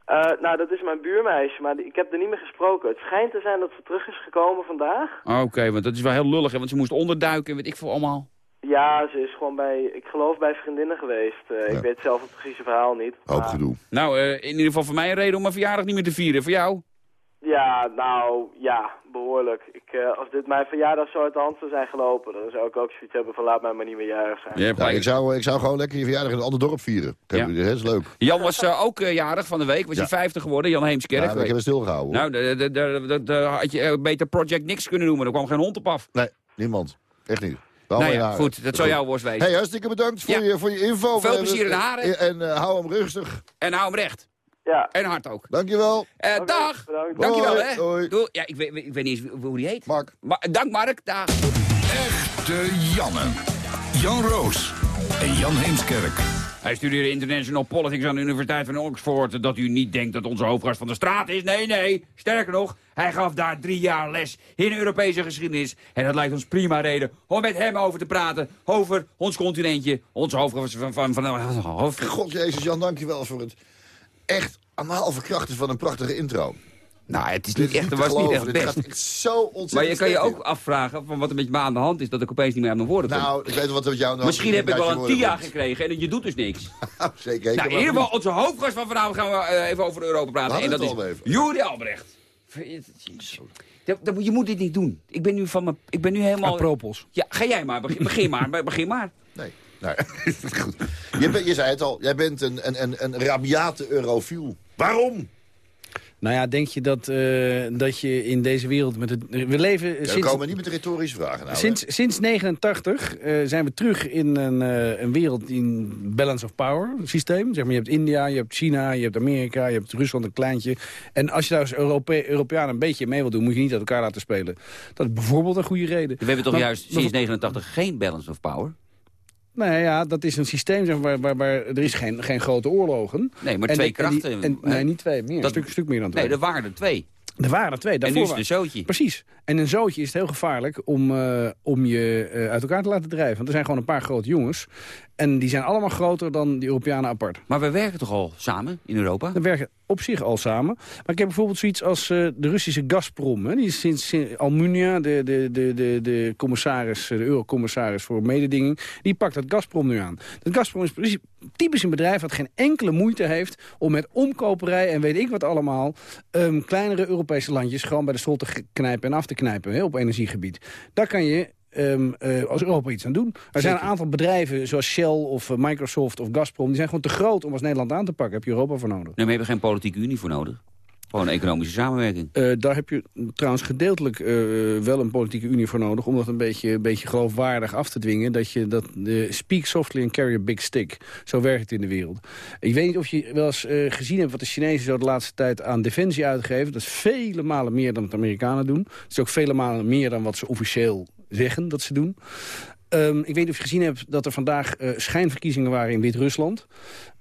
Eh, nou, dat is mijn buurmeisje, maar ik heb er niet meer gesproken. Het schijnt te zijn dat ze terug is gekomen vandaag. Oké, want dat is wel heel lullig, hè, want ze moest onderduiken en weet ik veel allemaal. Ja, ze is gewoon bij, ik geloof bij vriendinnen geweest. Eh, Ik weet zelf het precieze verhaal niet. Hoop maar- gedoe. Nou, eh, in ieder geval voor mij een reden om mijn verjaardag niet meer te vieren. Voor jou? Ja, nou, ja, behoorlijk. Ik, eh, als dit mijn verjaardag zo uit de hand zou zijn gelopen, dan zou ik ook zoiets hebben van laat mij maar niet meer jarig zijn. Je Ja, ik, zou, ik zou gewoon lekker je verjaardag in een ander dorp vieren. Dat Ja. is leuk. Jan was eh, ook eh, jarig van de week. Was Ja. hij 50 geworden, Jan Heemskerk. Ja, ik heb het stilgehouden. hoor. nou, de- had je eh, beter Project Niks kunnen noemen. Er kwam geen hond op af. Nee, niemand. Echt niet. Nou ja, goed, dat zou jouw worst wezen. Hey, hartstikke bedankt voor, Ja. je, voor je info. Veel plezier in de haren. En eh, hou hem rustig. En hou hem recht. Ja. En hard ook. Dankjewel. Eh, dag. bedankt. Dankjewel, Hoi, hè. hoi. Doei. Ja, ik weet, ik weet niet eens hoe die heet. Mark. Ma dank, Mark. Dag. Echte Janne. Jan Roos en Jan Heemskerk. Hij studeerde International Politics aan de Universiteit van Oxford. Dat u niet denkt dat onze hoofdgast van de straat is. Nee, nee. Sterker nog, hij gaf daar drie jaar les in Europese geschiedenis. En dat lijkt ons prima reden om met hem over te praten. Over ons continentje. Onze hoofdgast van... van, van, hoofd... God Jezus, Jan, dankjewel voor het echt anaal verkrachten van een prachtige intro. Nou, het is niet echt, het was niet echt best. gaat echt zo ontzettend Maar je kan je ook afvragen van wat er met me aan de hand is... dat ik opeens niet meer aan mijn woorden kom. Nou, ik weet wel wat er met jou aan de hand Misschien is. heb ik wel een TIA gekregen en je doet dus niks. Zeker. ik Nou, in ieder geval, onze hoofdgast van vanavond gaan we eh, even over Europa praten. Laten en we dat is. Juri Albrecht. Dat- dat- Je moet dit niet doen. Ik ben nu, van mijn, ik ben nu helemaal... Apropos. Ja, ga jij maar. Begin, begin maar. Begin maar. Nee. Nou, goed. Je, je zei het al, jij bent een, een, een, een rabiate eurofiel. Waarom? Nou ja, denk je dat, eh, dat je in deze wereld... met het, We leven Ja, we sinds, komen niet met retorische vragen. Nou, sinds, sinds 89 eh, zijn we terug in een, eh, een wereld in balance of power systeem. Zeg maar, je hebt India, je hebt China, je hebt Amerika, je hebt Rusland een kleintje. En als je daar als Europe Europeaan een beetje mee wil doen... moet je niet uit elkaar laten spelen. Dat is bijvoorbeeld een goede reden. We hebben toch Maar- juist sinds 89 geen balance of power? Nee, ja, dat is een systeem zeg waar, waar, waar er is geen, geen grote oorlogen. Nee, maar En twee de- en die- krachten. en- nee, niet twee, meer. Dat- een stuk, stuk meer dan twee. Nee, er waren er twee. Er waren er twee. En Daarvoor nu is het een zootje. Precies. En een zootje is het heel gevaarlijk om, eh, om je eh, uit elkaar te laten drijven. Want er zijn gewoon een paar grote jongens. En die zijn allemaal groter dan die Europeanen apart. Maar we werken toch al samen in Europa? We werken op zich al samen. Maar ik heb bijvoorbeeld zoiets als eh, de Russische Gazprom. Hè. Die is sinds, sinds Almunia, de, de, de, de, de commissaris, eh, de eurocommissaris voor mededinging... die pakt dat Gazprom nu aan. Dat Gazprom is precies typisch een bedrijf dat geen enkele moeite heeft... om met omkoperij en weet ik wat allemaal... ehm, kleinere Europese landjes gewoon bij de strot te knijpen en af te knijpen hè, op energiegebied. Daar kan je ehm, eh, als Europa iets aan doen. Er zijn een aantal bedrijven zoals Shell of eh, Microsoft of Gazprom... die zijn gewoon te groot om als Nederland aan te pakken. Heb je Europa voor nodig. Nee, maar we hebben geen politieke unie voor nodig. Gewoon economische samenwerking. Eh, daar heb je trouwens gedeeltelijk wel een politieke unie voor nodig... om dat een beetje, een beetje geloofwaardig af te dwingen. Dat je dat speak softly and carry a big stick. Zo werkt het in de wereld. Ik weet niet of je wel eens gezien hebt wat de Chinezen zo de laatste tijd aan defensie uitgeven. Dat is vele malen meer dan wat de Amerikanen doen. Het is ook vele malen meer dan wat ze officieel zeggen dat ze doen. Ehm, ik weet niet of je gezien hebt dat er vandaag eh, schijnverkiezingen waren in Wit-Rusland.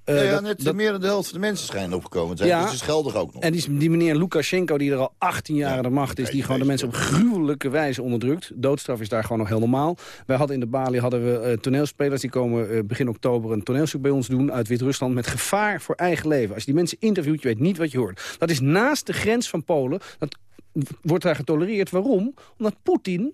Eh, ja, ja, dat- net dat- meer dan de helft van de mensen schijnen opgekomen te zijn. Ja. Dus het is geldig ook nog. en die, die meneer Lukashenko, die er al 18 jaar aan de macht is... die gewoon de mensen op gruwelijke wijze onderdrukt. Doodstraf is daar gewoon nog heel normaal. Wij hadden in de Bali hadden we eh, toneelspelers... die komen begin oktober een toneelstuk bij ons doen uit Wit-Rusland... met gevaar voor eigen leven. Als je die mensen interviewt, je weet niet wat je hoort. Dat is naast de grens van Polen. Dat wordt daar getolereerd. Waarom? Omdat Poetin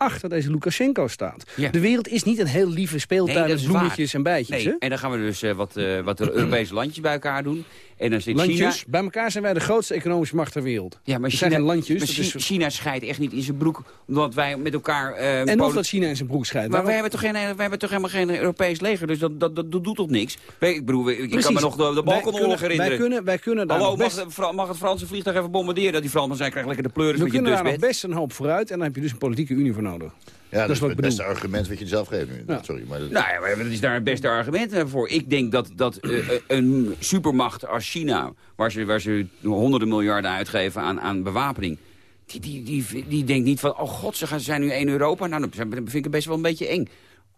achter deze Lukashenko staat. Ja. De wereld is niet een heel lieve speeltuin dat met bloemetjes en bijtjes. Nee, hè? en dan gaan we dus eh, wat, eh, wat Europese landjes bij elkaar doen. En dan zit Landjes, China... bij elkaar zijn wij de grootste economische macht ter wereld. Ja, maar China, zijn landjes. maar dat Chi- is- China scheidt echt niet in zijn broek, omdat wij met elkaar... eh, En of dat China in zijn broek scheidt. Maar wij hebben, toch geen, wij hebben toch helemaal geen Europees leger, dus dat, dat, dat doet toch niks? Ik bedoel, ik kan me nog de, de Balkanoorlog herinneren. Wij kunnen, wij kunnen daar Hallo, nog mag, best, de mag het Franse vliegtuig even bombarderen? Dat die Fransman zei, krijg lekker de pleuris we met je kunnen daar nog best een hoop vooruit. En dan heb je dus een politieke unie voor nodig. Ja, dat, is is wat het beste argument wat je zelf geeft nu. Ja. Sorry, maar dat, Nou ja, maar dat is daar het beste argument eh, voor. Ik denk dat, dat eh, eh, een supermacht als China, waar ze, waar ze honderden miljarden uitgeven aan, aan bewapening... Die, die, die, die denkt niet van, oh god, ze gaan- zijn nu één Europa. Nou, dan vind ik het best wel een beetje eng.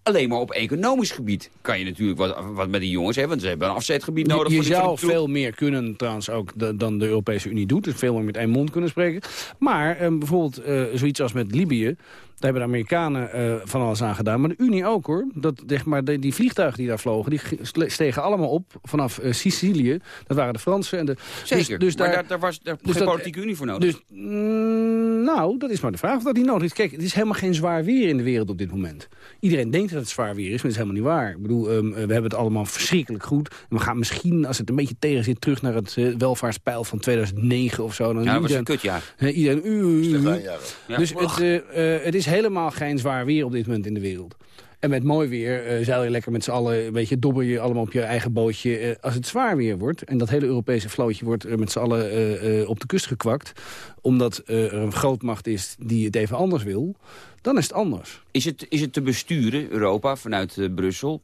Alleen maar op economisch gebied kan je natuurlijk wat, wat met die jongens hebben. Want ze hebben een afzetgebied nodig. Je, je voor zou veel meer kunnen trouwens ook da- dan de Europese Unie doet. Dus veel meer met één mond kunnen spreken. Maar eh, bijvoorbeeld eh, zoiets als met Libië. Daar hebben de Amerikanen eh, van alles aan gedaan. Maar de Unie ook hoor. Dat, zeg maar, de- die vliegtuigen die daar vlogen, die stegen allemaal op vanaf eh, Sicilië. Dat waren de Fransen. En de, Zeker, Dus, dus maar daar, daar, daar was daar dus geen dat- politieke unie voor nodig. Dus, mm, nou, dat is maar de vraag of dat die nodig is. Kijk, het is helemaal geen zwaar weer in de wereld op dit moment. Iedereen denkt dat het zwaar weer is, maar dat is helemaal niet waar. Ik bedoel, ehm, we hebben het allemaal verschrikkelijk goed. En we gaan misschien, als het een beetje tegen zit, terug naar het uh, welvaartspeil van 2009 of zo. Dan ja, dat was een kutjaar. Uh, iedereen, uh, Ja. Dus het, uh, het is helemaal geen zwaar weer op dit moment in de wereld. En met mooi weer uh, zeil je lekker met z'n allen, een beetje dobber je allemaal op je eigen bootje. Uh, als het zwaar weer wordt, en dat hele Europese vlootje wordt uh, met z'n allen op de kust gekwakt... omdat er een grootmacht is die het even anders wil, dan is het anders. Is het, is het te besturen, Europa, vanuit Brussel?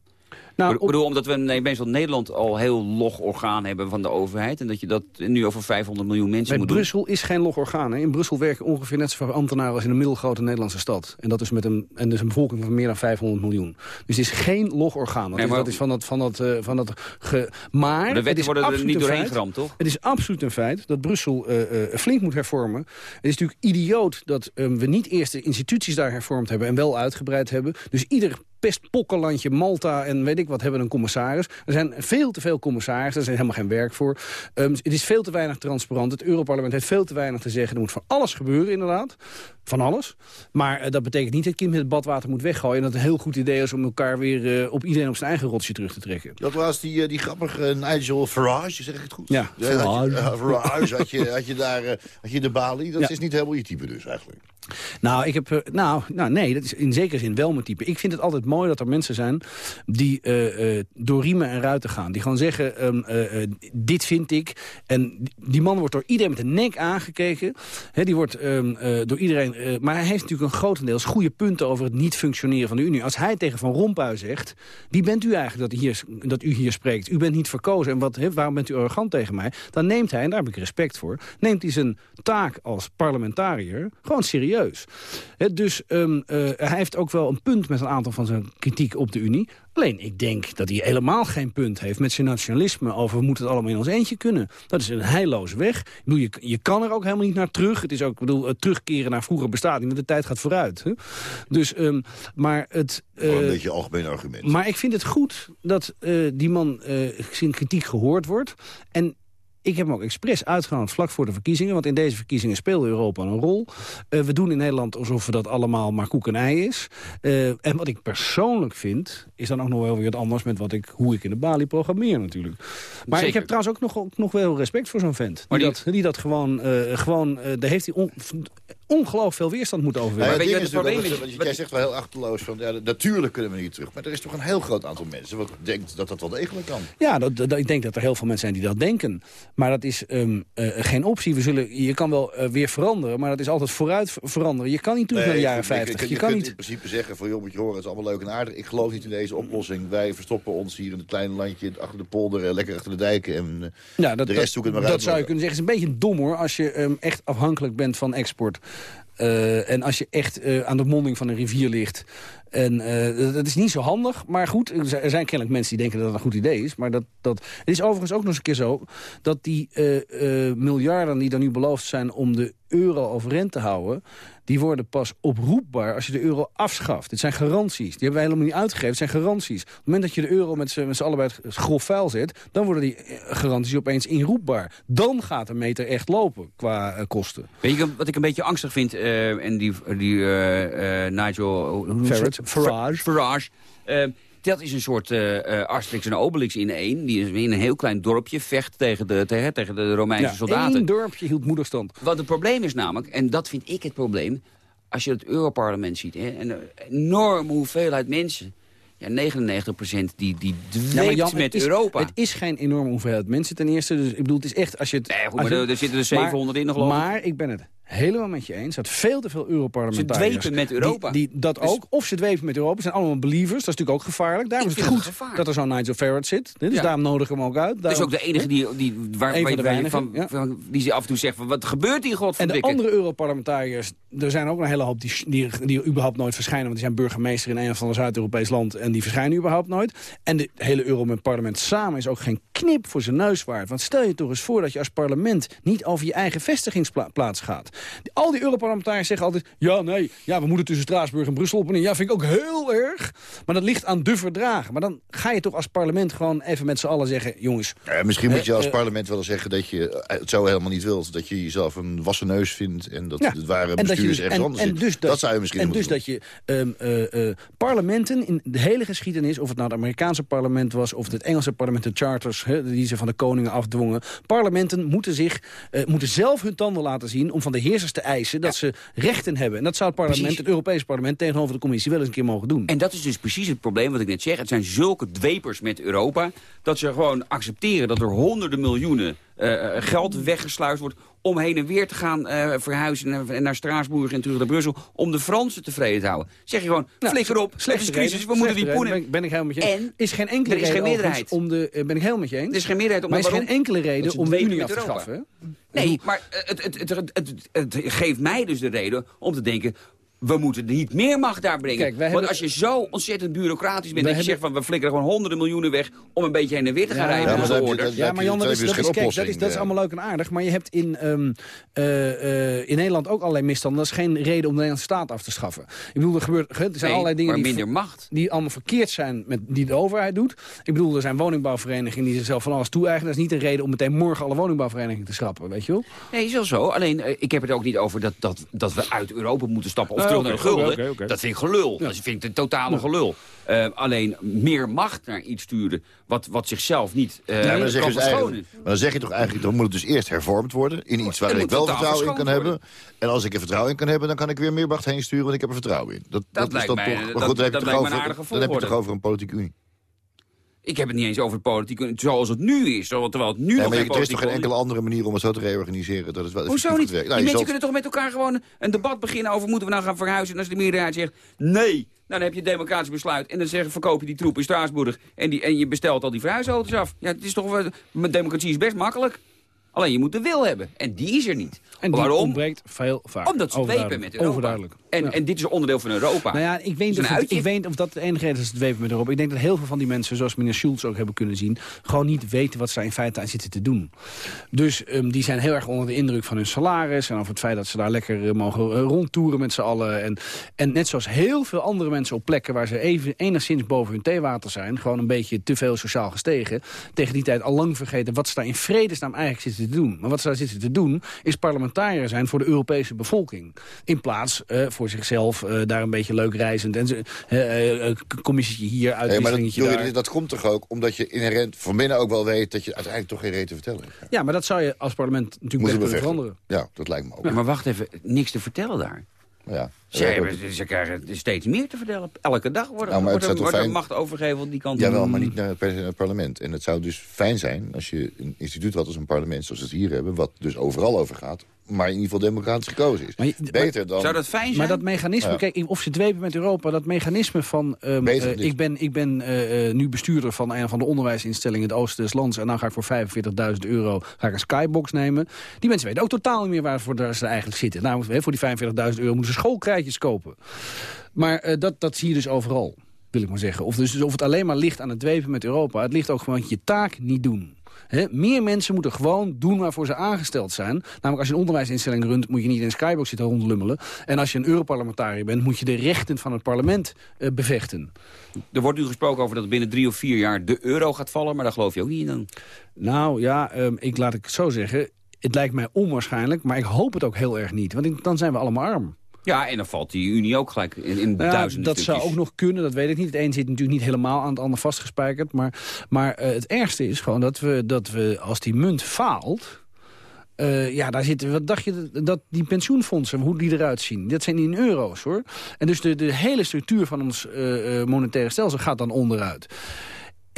Nou, ik bedoel, omdat we meestal Nederland al heel log orgaan hebben van de overheid... en dat je dat nu over 500 miljoen mensen Bij moet Brussel is geen log orgaan. Hè. In Brussel werken ongeveer net zoveel ambtenaren als in een middelgrote Nederlandse stad. En dat is met een, en dus een bevolking van meer dan 500 miljoen. Dus het is geen log orgaan. Dat, Nee, is, maar- dat is van dat... Van dat, eh, van dat ge... Maar De wetten worden er niet een doorheen geramd, toch? Het is absoluut een feit dat Brussel eh, eh, flink moet hervormen. Het is natuurlijk idioot dat eh, we niet eerst de instituties daar hervormd hebben... en wel uitgebreid hebben. Dus ieder pestpokkenlandje, Malta en weet ik wat, hebben een commissaris. Er zijn veel te veel commissarissen, er is helemaal geen werk voor. Ehm, het is veel te weinig transparant. Het Europarlement heeft veel te weinig te zeggen. Er moet van alles gebeuren, inderdaad. Van alles. Maar eh, dat betekent niet dat kind met het badwater moet weggooien... en dat het een heel goed idee is om elkaar weer eh, op iedereen op zijn eigen rotsje terug te trekken. Dat was die, eh, die grappige Nigel Farage, zeg ik het goed? Ja, had je, Farage. Farage, had je, had je daar had je de balie. Dat Ja. is niet helemaal je type dus eigenlijk. Nou, ik heb, nou, nou, nee, dat is in zekere zin wel mijn type. Ik vind het altijd mooi dat er mensen zijn die eh, eh, door riemen en ruiten gaan. Die gewoon zeggen, ehm, eh, eh, dit vind ik. En die- die man wordt door iedereen met de nek aangekeken. Hè, die wordt ehm, eh, door iedereen... eh, maar hij heeft natuurlijk een grotendeels goede punten over het niet functioneren van de Unie. Als hij tegen Van Rompuy zegt, wie bent u eigenlijk dat, hier, dat u hier spreekt? U bent niet verkozen en wat, waarom bent u arrogant tegen mij? Dan neemt hij, en daar heb ik respect voor, neemt hij zijn taak als parlementariër gewoon serieus. Dus ehm, eh, hij heeft ook wel een punt met een aantal van zijn kritiek op de Unie. Alleen, ik denk dat hij helemaal geen punt heeft met zijn nationalisme... over we moeten het allemaal in ons eentje kunnen. Dat is een heilloze weg. Ik bedoel, je, je kan er ook helemaal niet naar terug. Het is ook, ik bedoel, het terugkeren naar vroeger bestaat niet, want de tijd gaat vooruit. Hè? Dus, ehm, maar het... Gewoon een eh, beetje algemeen argument. maar ik vind het goed dat eh, die man eh, zijn kritiek gehoord wordt. En ik heb hem ook expres uitgenodigd vlak voor de verkiezingen. Want in deze verkiezingen speelde Europa een rol. Eh, we doen in Nederland alsof we dat allemaal maar koek en ei is. Eh, en wat ik persoonlijk vind, is dan ook nog wel weer wat anders... met wat ik, hoe ik in de balie programmeer natuurlijk. Maar ik heb trouwens ook nog, nog wel respect voor zo'n vent. Die, die- dat, die dat gewoon... eh, gewoon daar heeft hij ongelooflijk veel weerstand moeten Nou overwinnen. ja, weet het je is het probleem want jij zegt wel heel achterloos van... Ja, natuurlijk kunnen we niet terug. Maar er is toch een heel groot aantal mensen... wat denkt dat dat wel degelijk kan. Ja, dat, dat- ik denk dat er heel veel mensen zijn die dat denken. Maar dat is ehm, eh, geen optie. We zullen, je kan wel eh, weer veranderen, maar dat is altijd vooruit ver- veranderen. Je kan niet terug naar de jaren ik- ik- 50. Je, Je kan kunt niet... in principe zeggen van... joh, moet je horen, het is allemaal leuk en aardig. Ik geloof niet in deze oplossing. Wij verstoppen ons hier in het kleine landje... achter de polder, lekker achter de dijken. En eh, Ja, dat, de rest dat, zoeken het maar dat uit. zou je kunnen zeggen. Het is een beetje dom hoor, als je ehm, echt afhankelijk bent van export. Eh, en als je echt eh, aan de monding van een rivier ligt. En eh, dat, is niet zo handig. Maar goed, er zijn kennelijk mensen die denken dat dat een goed idee is. Maar dat, dat, het is overigens ook nog eens een keer zo... dat die miljarden die er nu beloofd zijn om de euro overeind te houden... die worden pas oproepbaar als je de euro afschaft. Dit zijn garanties. Die hebben wij helemaal niet uitgegeven. Het zijn garanties. Op het moment dat je de euro met z'n allebei het grof vuil zet... dan worden die eh, garanties opeens inroepbaar. Dan gaat de meter echt lopen qua eh, kosten. Weet je wat ik een beetje angstig vind? eh, en die, die eh, Nigel... Farage. Farage. Farage. Dat is een soort eh, Asterix en Obelix in één. Die is in een heel klein dorpje vecht tegen de, tegen, tegen de Romeinse Ja, soldaten. één dorpje hield moederstand. Wat het probleem is namelijk, en dat vind ik het probleem... als je het Europarlement ziet, hè, een enorme hoeveelheid mensen... Ja, 99% die, die dweept Ja, met is, Europa. Het is geen enorme hoeveelheid mensen ten eerste. Dus ik bedoel, het is echt als je het... Nee, goed, maar je- er- er zitten er 700 in nog, geloof ik. Maar ik ben het helemaal met je eens dat veel te veel Europarlementariërs... Ze dwepen met Europa. Die, die dat Dus- ook. Of ze dwepen met Europa. Ze zijn allemaal believers. Dat is natuurlijk ook gevaarlijk. Daarom is het goed het dat er zo'n Nigel Farage zit. Dus Ja. daarom nodig hem ook uit. Dat is ook de enige die, die, waar, waar van de je weinigen, van, ja. van- die ze af en toe zegt van wat gebeurt hier En de godverdikke? andere Europarlementariërs, er zijn ook een hele hoop die, die, die überhaupt nooit verschijnen. Want die zijn burgemeester in een of ander Zuid-Europees land en die verschijnen überhaupt nooit. En de hele Europarlement samen is ook geen knip voor zijn neus waard. Want stel je toch eens voor dat je als parlement niet over je eigen vestigingsplaats gaat. Al die Europarlementariërs zeggen altijd... ja, nee, ja, we moeten tussen Straatsburg en Brussel op en. Ja, vind ik ook heel erg. Maar dat ligt aan de verdragen. Maar dan ga je toch als parlement gewoon even met z'n allen zeggen... jongens... Ja, misschien moet je eh, als eh, parlement wel zeggen dat je eh, het zo helemaal niet wilt. Dat je jezelf een wassen neus vindt en dat Ja, het ware en dat je bestuur dus- ergens en- anders en dus dat, zou je misschien En dus dat je ehm, eh, eh, parlementen in de hele geschiedenis... of het nou het Amerikaanse parlement was... of het Engelse parlement, de charters... die ze van de koningen afdwongen... parlementen moeten, zich, moeten zelf hun tanden laten zien... om van de heersers te eisen dat ze rechten hebben. En dat zou het parlement, Precies. het Europese parlement... tegenover de commissie wel eens een keer mogen doen. En dat is dus precies het probleem wat ik net zeg. Het zijn zulke dwepers met Europa... dat ze gewoon accepteren dat er honderden miljoenen eh, geld weggesluist wordt... om heen en weer te gaan eh, verhuizen naar, naar Straatsburg en terug naar Brussel... om de Fransen tevreden te houden. Zeg je gewoon, Nou, flikker op, slechte is crisis, reden, we moeten die poenen... Ben, ben ik helemaal met je. En is geen enkele er is reden geen meerderheid. om de... eh, ben ik helemaal met je eens. Er is geen meerderheid om Maar is waarom? geen enkele reden om de Unie af te schaffen. Nee, maar eh, het, het, het, het, het, het geeft mij dus de reden om te denken... we moeten niet meer macht daar brengen. Kijk, Want als je zo ontzettend bureaucratisch bent... Dat je zegt van we flikkeren gewoon honderden miljoenen weg... om een beetje heen en weer te gaan rijden maar je- orders. dan Ja, maar Jan, dat is, dat, is, geen kijk, dat, is, oplossing, dat is allemaal leuk en aardig. Maar je hebt in, ehm, eh, eh, in Nederland ook allerlei misstanden. Dat is geen reden om de Nederlandse staat af te schaffen. Ik bedoel, er, gebeurt, er zijn Nee, allerlei dingen maar die, minder macht. die allemaal verkeerd zijn met die de overheid doet. Ik bedoel, er zijn woningbouwverenigingen die zichzelf van alles toe-eigenen. Dat is niet een reden om meteen morgen alle woningbouwverenigingen te schrappen, weet je wel? Nee, is wel zo. Alleen, eh, ik heb het ook niet over dat, dat, dat we uit Europa moeten stappen... of terug naar de gulden. Dat vind ik gelul. Dat vind ik een totale gelul. Eh, alleen meer macht naar iets sturen... wat, wat zichzelf niet eh Ja, maar, dan zeg kan je dus verschonen. eigenlijk, maar dan zeg je toch eigenlijk, dan moet het dus eerst hervormd worden... in iets waar ik wel vertrouwen in kan hebben. En als ik er vertrouwen in kan hebben, dan kan ik weer meer macht heen sturen... want ik heb er vertrouwen in. Dat, dat, is lijkt dan mij- toch... dat- Maar goed, dan heb dat je het lijkt over- dan heb je het toch over een politieke unie. Ik heb het niet eens over de politiek, zoals het nu is. Terwijl het nu Nee, nog maar je- er is toch geen enkele andere manier om het zo te reorganiseren? Dat is wel Hoezo niet? werkt. Die Nou, je mensen zult- kunnen toch met elkaar gewoon een debat beginnen over moeten we nou gaan verhuizen. En als de meerderheid zegt nee, nou, dan heb je een democratisch besluit. En dan zeggen verkoop je die troep in Straatsburg en, die, en je bestelt al die verhuisauto's af. Ja, het is toch, wel- met democratie is best makkelijk. Alleen je moet de wil hebben. En die is er niet. En die Waarom? ontbreekt veel vaak. Omdat ze dwepen Overduidelijk. met Europa. Overduidelijk. En, Ja. en dit is onderdeel van Europa. Nou ja, ik weet, is of een het- ik weet of dat de enige reden is, het dwepen met Europa. Ik denk dat heel veel van die mensen, zoals meneer Schulz ook hebben kunnen zien... gewoon niet weten wat ze in feite aan zitten te doen. Dus ehm, die zijn heel erg onder de indruk van hun salaris... en over het feit dat ze daar lekker eh, mogen eh, rondtoeren met z'n allen. En, en net zoals heel veel andere mensen op plekken... waar ze even, enigszins boven hun theewater zijn... gewoon een beetje te veel sociaal gestegen... tegen die tijd al lang vergeten wat ze daar in vredesnaam eigenlijk zitten te doen. Maar wat ze daar zitten te doen, is parlementariër zijn voor de Europese bevolking. In plaats eh, voor zichzelf eh, daar een beetje leuk reizend... en ze- eh, eh, commissietje hier, Nee, maar dat, je- dat komt toch ook omdat je inherent van binnen ook wel weet... dat je uiteindelijk toch geen reden te vertellen hebt. Ja, maar dat zou je als parlement natuurlijk Moeten veranderen. Ja, dat lijkt me ook. Ja, maar wacht even, niks te vertellen daar. Ja. Ze, hebben- ze krijgen steeds meer te vertellen. Elke dag wordt, Nou, het wordt, er, wordt er fijn- macht overgegeven die kant. Jawel, maar niet naar het per- parlement. En het zou dus fijn zijn als je een instituut had als een parlement... zoals we het hier hebben, wat dus overal over gaat... maar in ieder geval democratisch gekozen is. Beter dan... Zou dat fijn zijn? Maar dat mechanisme, Ja. kijk, of ze dwepen met Europa... dat mechanisme van... ehm, eh, ik ben, ik ben eh, eh, nu bestuurder van een van de onderwijsinstellingen... in het oosten des lands... en dan ga ik voor 45.000 euro ga ik een skybox nemen. Die mensen weten ook totaal niet meer waarvoor daar ze eigenlijk zitten. Nou, hè, voor die 45.000 euro moeten ze schoolkrijtjes kopen. Maar eh, dat, dat zie je dus overal, wil ik maar zeggen. Of, dus, of het alleen maar ligt aan het dwepen met Europa... het ligt ook gewoon je taak niet doen. Meer mensen moeten gewoon doen waarvoor ze aangesteld zijn. Namelijk als je een onderwijsinstelling runt... moet je niet in een skybox zitten rondlummelen. En als je een Europarlementariër bent... moet je de rechten van het parlement eh, bevechten. Er wordt nu gesproken over dat binnen drie of vier jaar de euro gaat vallen. Maar daar geloof je ook niet in dan. Nou ja, ehm, ik laat ik het zo zeggen. Het lijkt mij onwaarschijnlijk, maar ik hoop het ook heel erg niet. Want dan zijn we allemaal arm. Ja, en dan valt die Unie ook gelijk in, in ja, duizenden dat zou ook nog kunnen, dat weet ik niet. Het een zit natuurlijk niet helemaal aan het ander vastgespijkerd. Maar, maar eh, het ergste is gewoon dat we, dat we als die munt faalt... eh, ja, daar zitten, wat dacht je, dat die pensioenfondsen, hoe die eruit zien? Dat zijn in euro's, hoor. En dus de, de hele structuur van ons eh, monetaire stelsel gaat dan onderuit.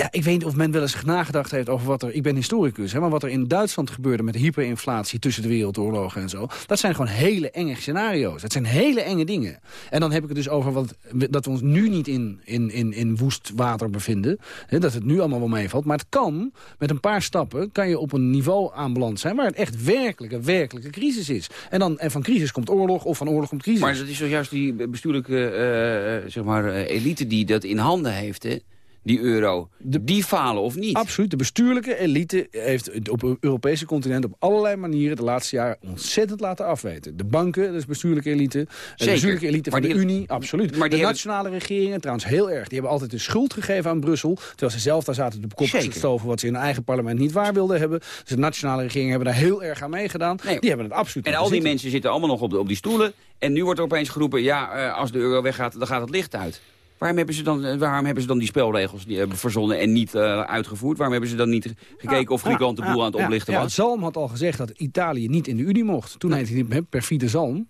Ja, ik weet niet of men wel eens nagedacht heeft over wat er... Ik ben historicus, hè, maar wat er in Duitsland gebeurde met hyperinflatie tussen de wereldoorlogen en zo... dat zijn gewoon hele enge scenario's. Dat zijn hele enge dingen. En dan heb ik het dus over wat, dat we ons nu niet in, in, in, in woest water bevinden. Hè, dat het nu allemaal wel meevalt. Maar het kan, met een paar stappen, kan je op een niveau aanbeland zijn... waar het echt werkelijke, werkelijke crisis is. En, dan, en van crisis komt oorlog, of van oorlog komt crisis. Maar dat is toch juist die bestuurlijke eh, eh, zeg maar, eh, elite die dat in handen heeft, hè? Die euro, die falen of niet? Absoluut. De bestuurlijke elite heeft op het Europese continent op allerlei manieren de laatste jaren ontzettend laten afweten. De banken, dat is bestuurlijke elite. De bestuurlijke elite van de Unie, absoluut. maar de nationale regeringen, trouwens heel erg, die hebben altijd de schuld gegeven aan Brussel. Terwijl ze zelf daar zaten de kop gestoven wat ze in hun eigen parlement niet waar wilden hebben. Dus de nationale regeringen hebben daar heel erg aan meegedaan. Die hebben het absoluut En al die zitten. mensen zitten allemaal nog op, de, op die stoelen. En nu wordt er opeens geroepen, ja, eh, als de euro weggaat, dan gaat het licht uit. Waarom hebben ze dan, eh, waarom hebben ze dan die spelregels die hebben verzonnen en niet eh, uitgevoerd? Waarom hebben ze dan niet gekeken of Griekenland de boel aan het oplichten ja, was? Zalm had al gezegd dat Italië niet in de Unie mocht. Toen heette hij hè, perfide Zalm.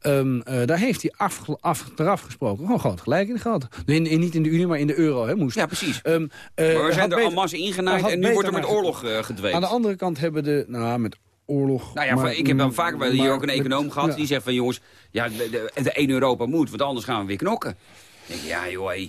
Ehm, eh, daar heeft hij af, achteraf gesproken. Gewoon groot gelijk in gehad. In, in, niet in de Unie, maar in de euro hè, moest. Ja, precies. Ehm, eh, maar we zijn er beter- en masse ingenaaid en nu wordt er met oorlog gedweept. Aan de andere kant hebben de... Nou, met oorlog... Nou ja, maar- ik heb dan vaker bij hier maar ook een met- econoom gehad ja. die zegt van jongens, ja, de, de, de één Europa moet, want anders gaan we weer knokken. Denk, ja joh.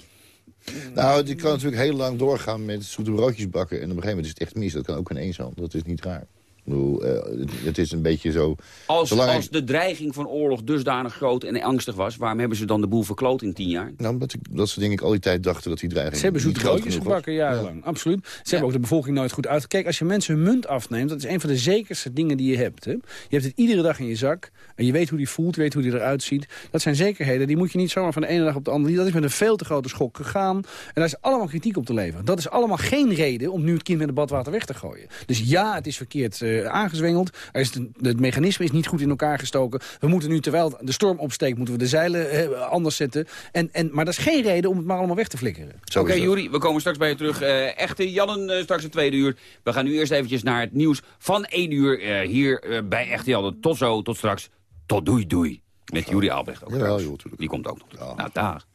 Nou, die kan natuurlijk heel lang doorgaan met zoete broodjes bakken. En op een gegeven moment is het echt mis. Dat kan ook één hand. Dat is niet raar. Bedoel, eh, het, is een beetje zo... Als, zolang als de dreiging van oorlog dusdanig groot en angstig was, waarom hebben ze dan de boel verkloot in tien jaar? Nou, omdat, ik, dat ze denk ik al die tijd dachten dat die dreiging Ze hebben niet zoete groot broodjes genoeg was. gebakken, jarenlang. Absoluut. Ze hebben ook de bevolking nooit goed uit. Kijk, als je mensen hun munt afneemt... dat is een van de zekerste dingen die je hebt. Hè? Je hebt het iedere dag in je zak. En je weet hoe die voelt, je weet hoe die eruit ziet. Dat zijn zekerheden. Die moet je niet zomaar van de ene dag op de andere... Dat is met een veel te grote schok gegaan. En daar is allemaal kritiek op te leveren. Dat is allemaal geen reden om nu het kind met het badwater weg te gooien. Dus ja, het is verkeerd eh, aangezwengeld. Er is het, het mechanisme is niet goed in elkaar gestoken. We moeten nu, terwijl de storm opsteekt... moeten we de zeilen anders zetten. En, en, maar dat is geen reden om het maar allemaal weg te flikkeren. Oké, Juri, we komen straks bij je terug. Eh, echte Jannen, eh, straks het tweede uur. We gaan nu eerst eventjes naar het nieuws van 1 uur eh, hier bij Echte Jannen. Tot zo, tot straks. Tot doei doei. Met Juri Albrecht ook. Trouwens. joh, Die komt ook nog. Nou, daar.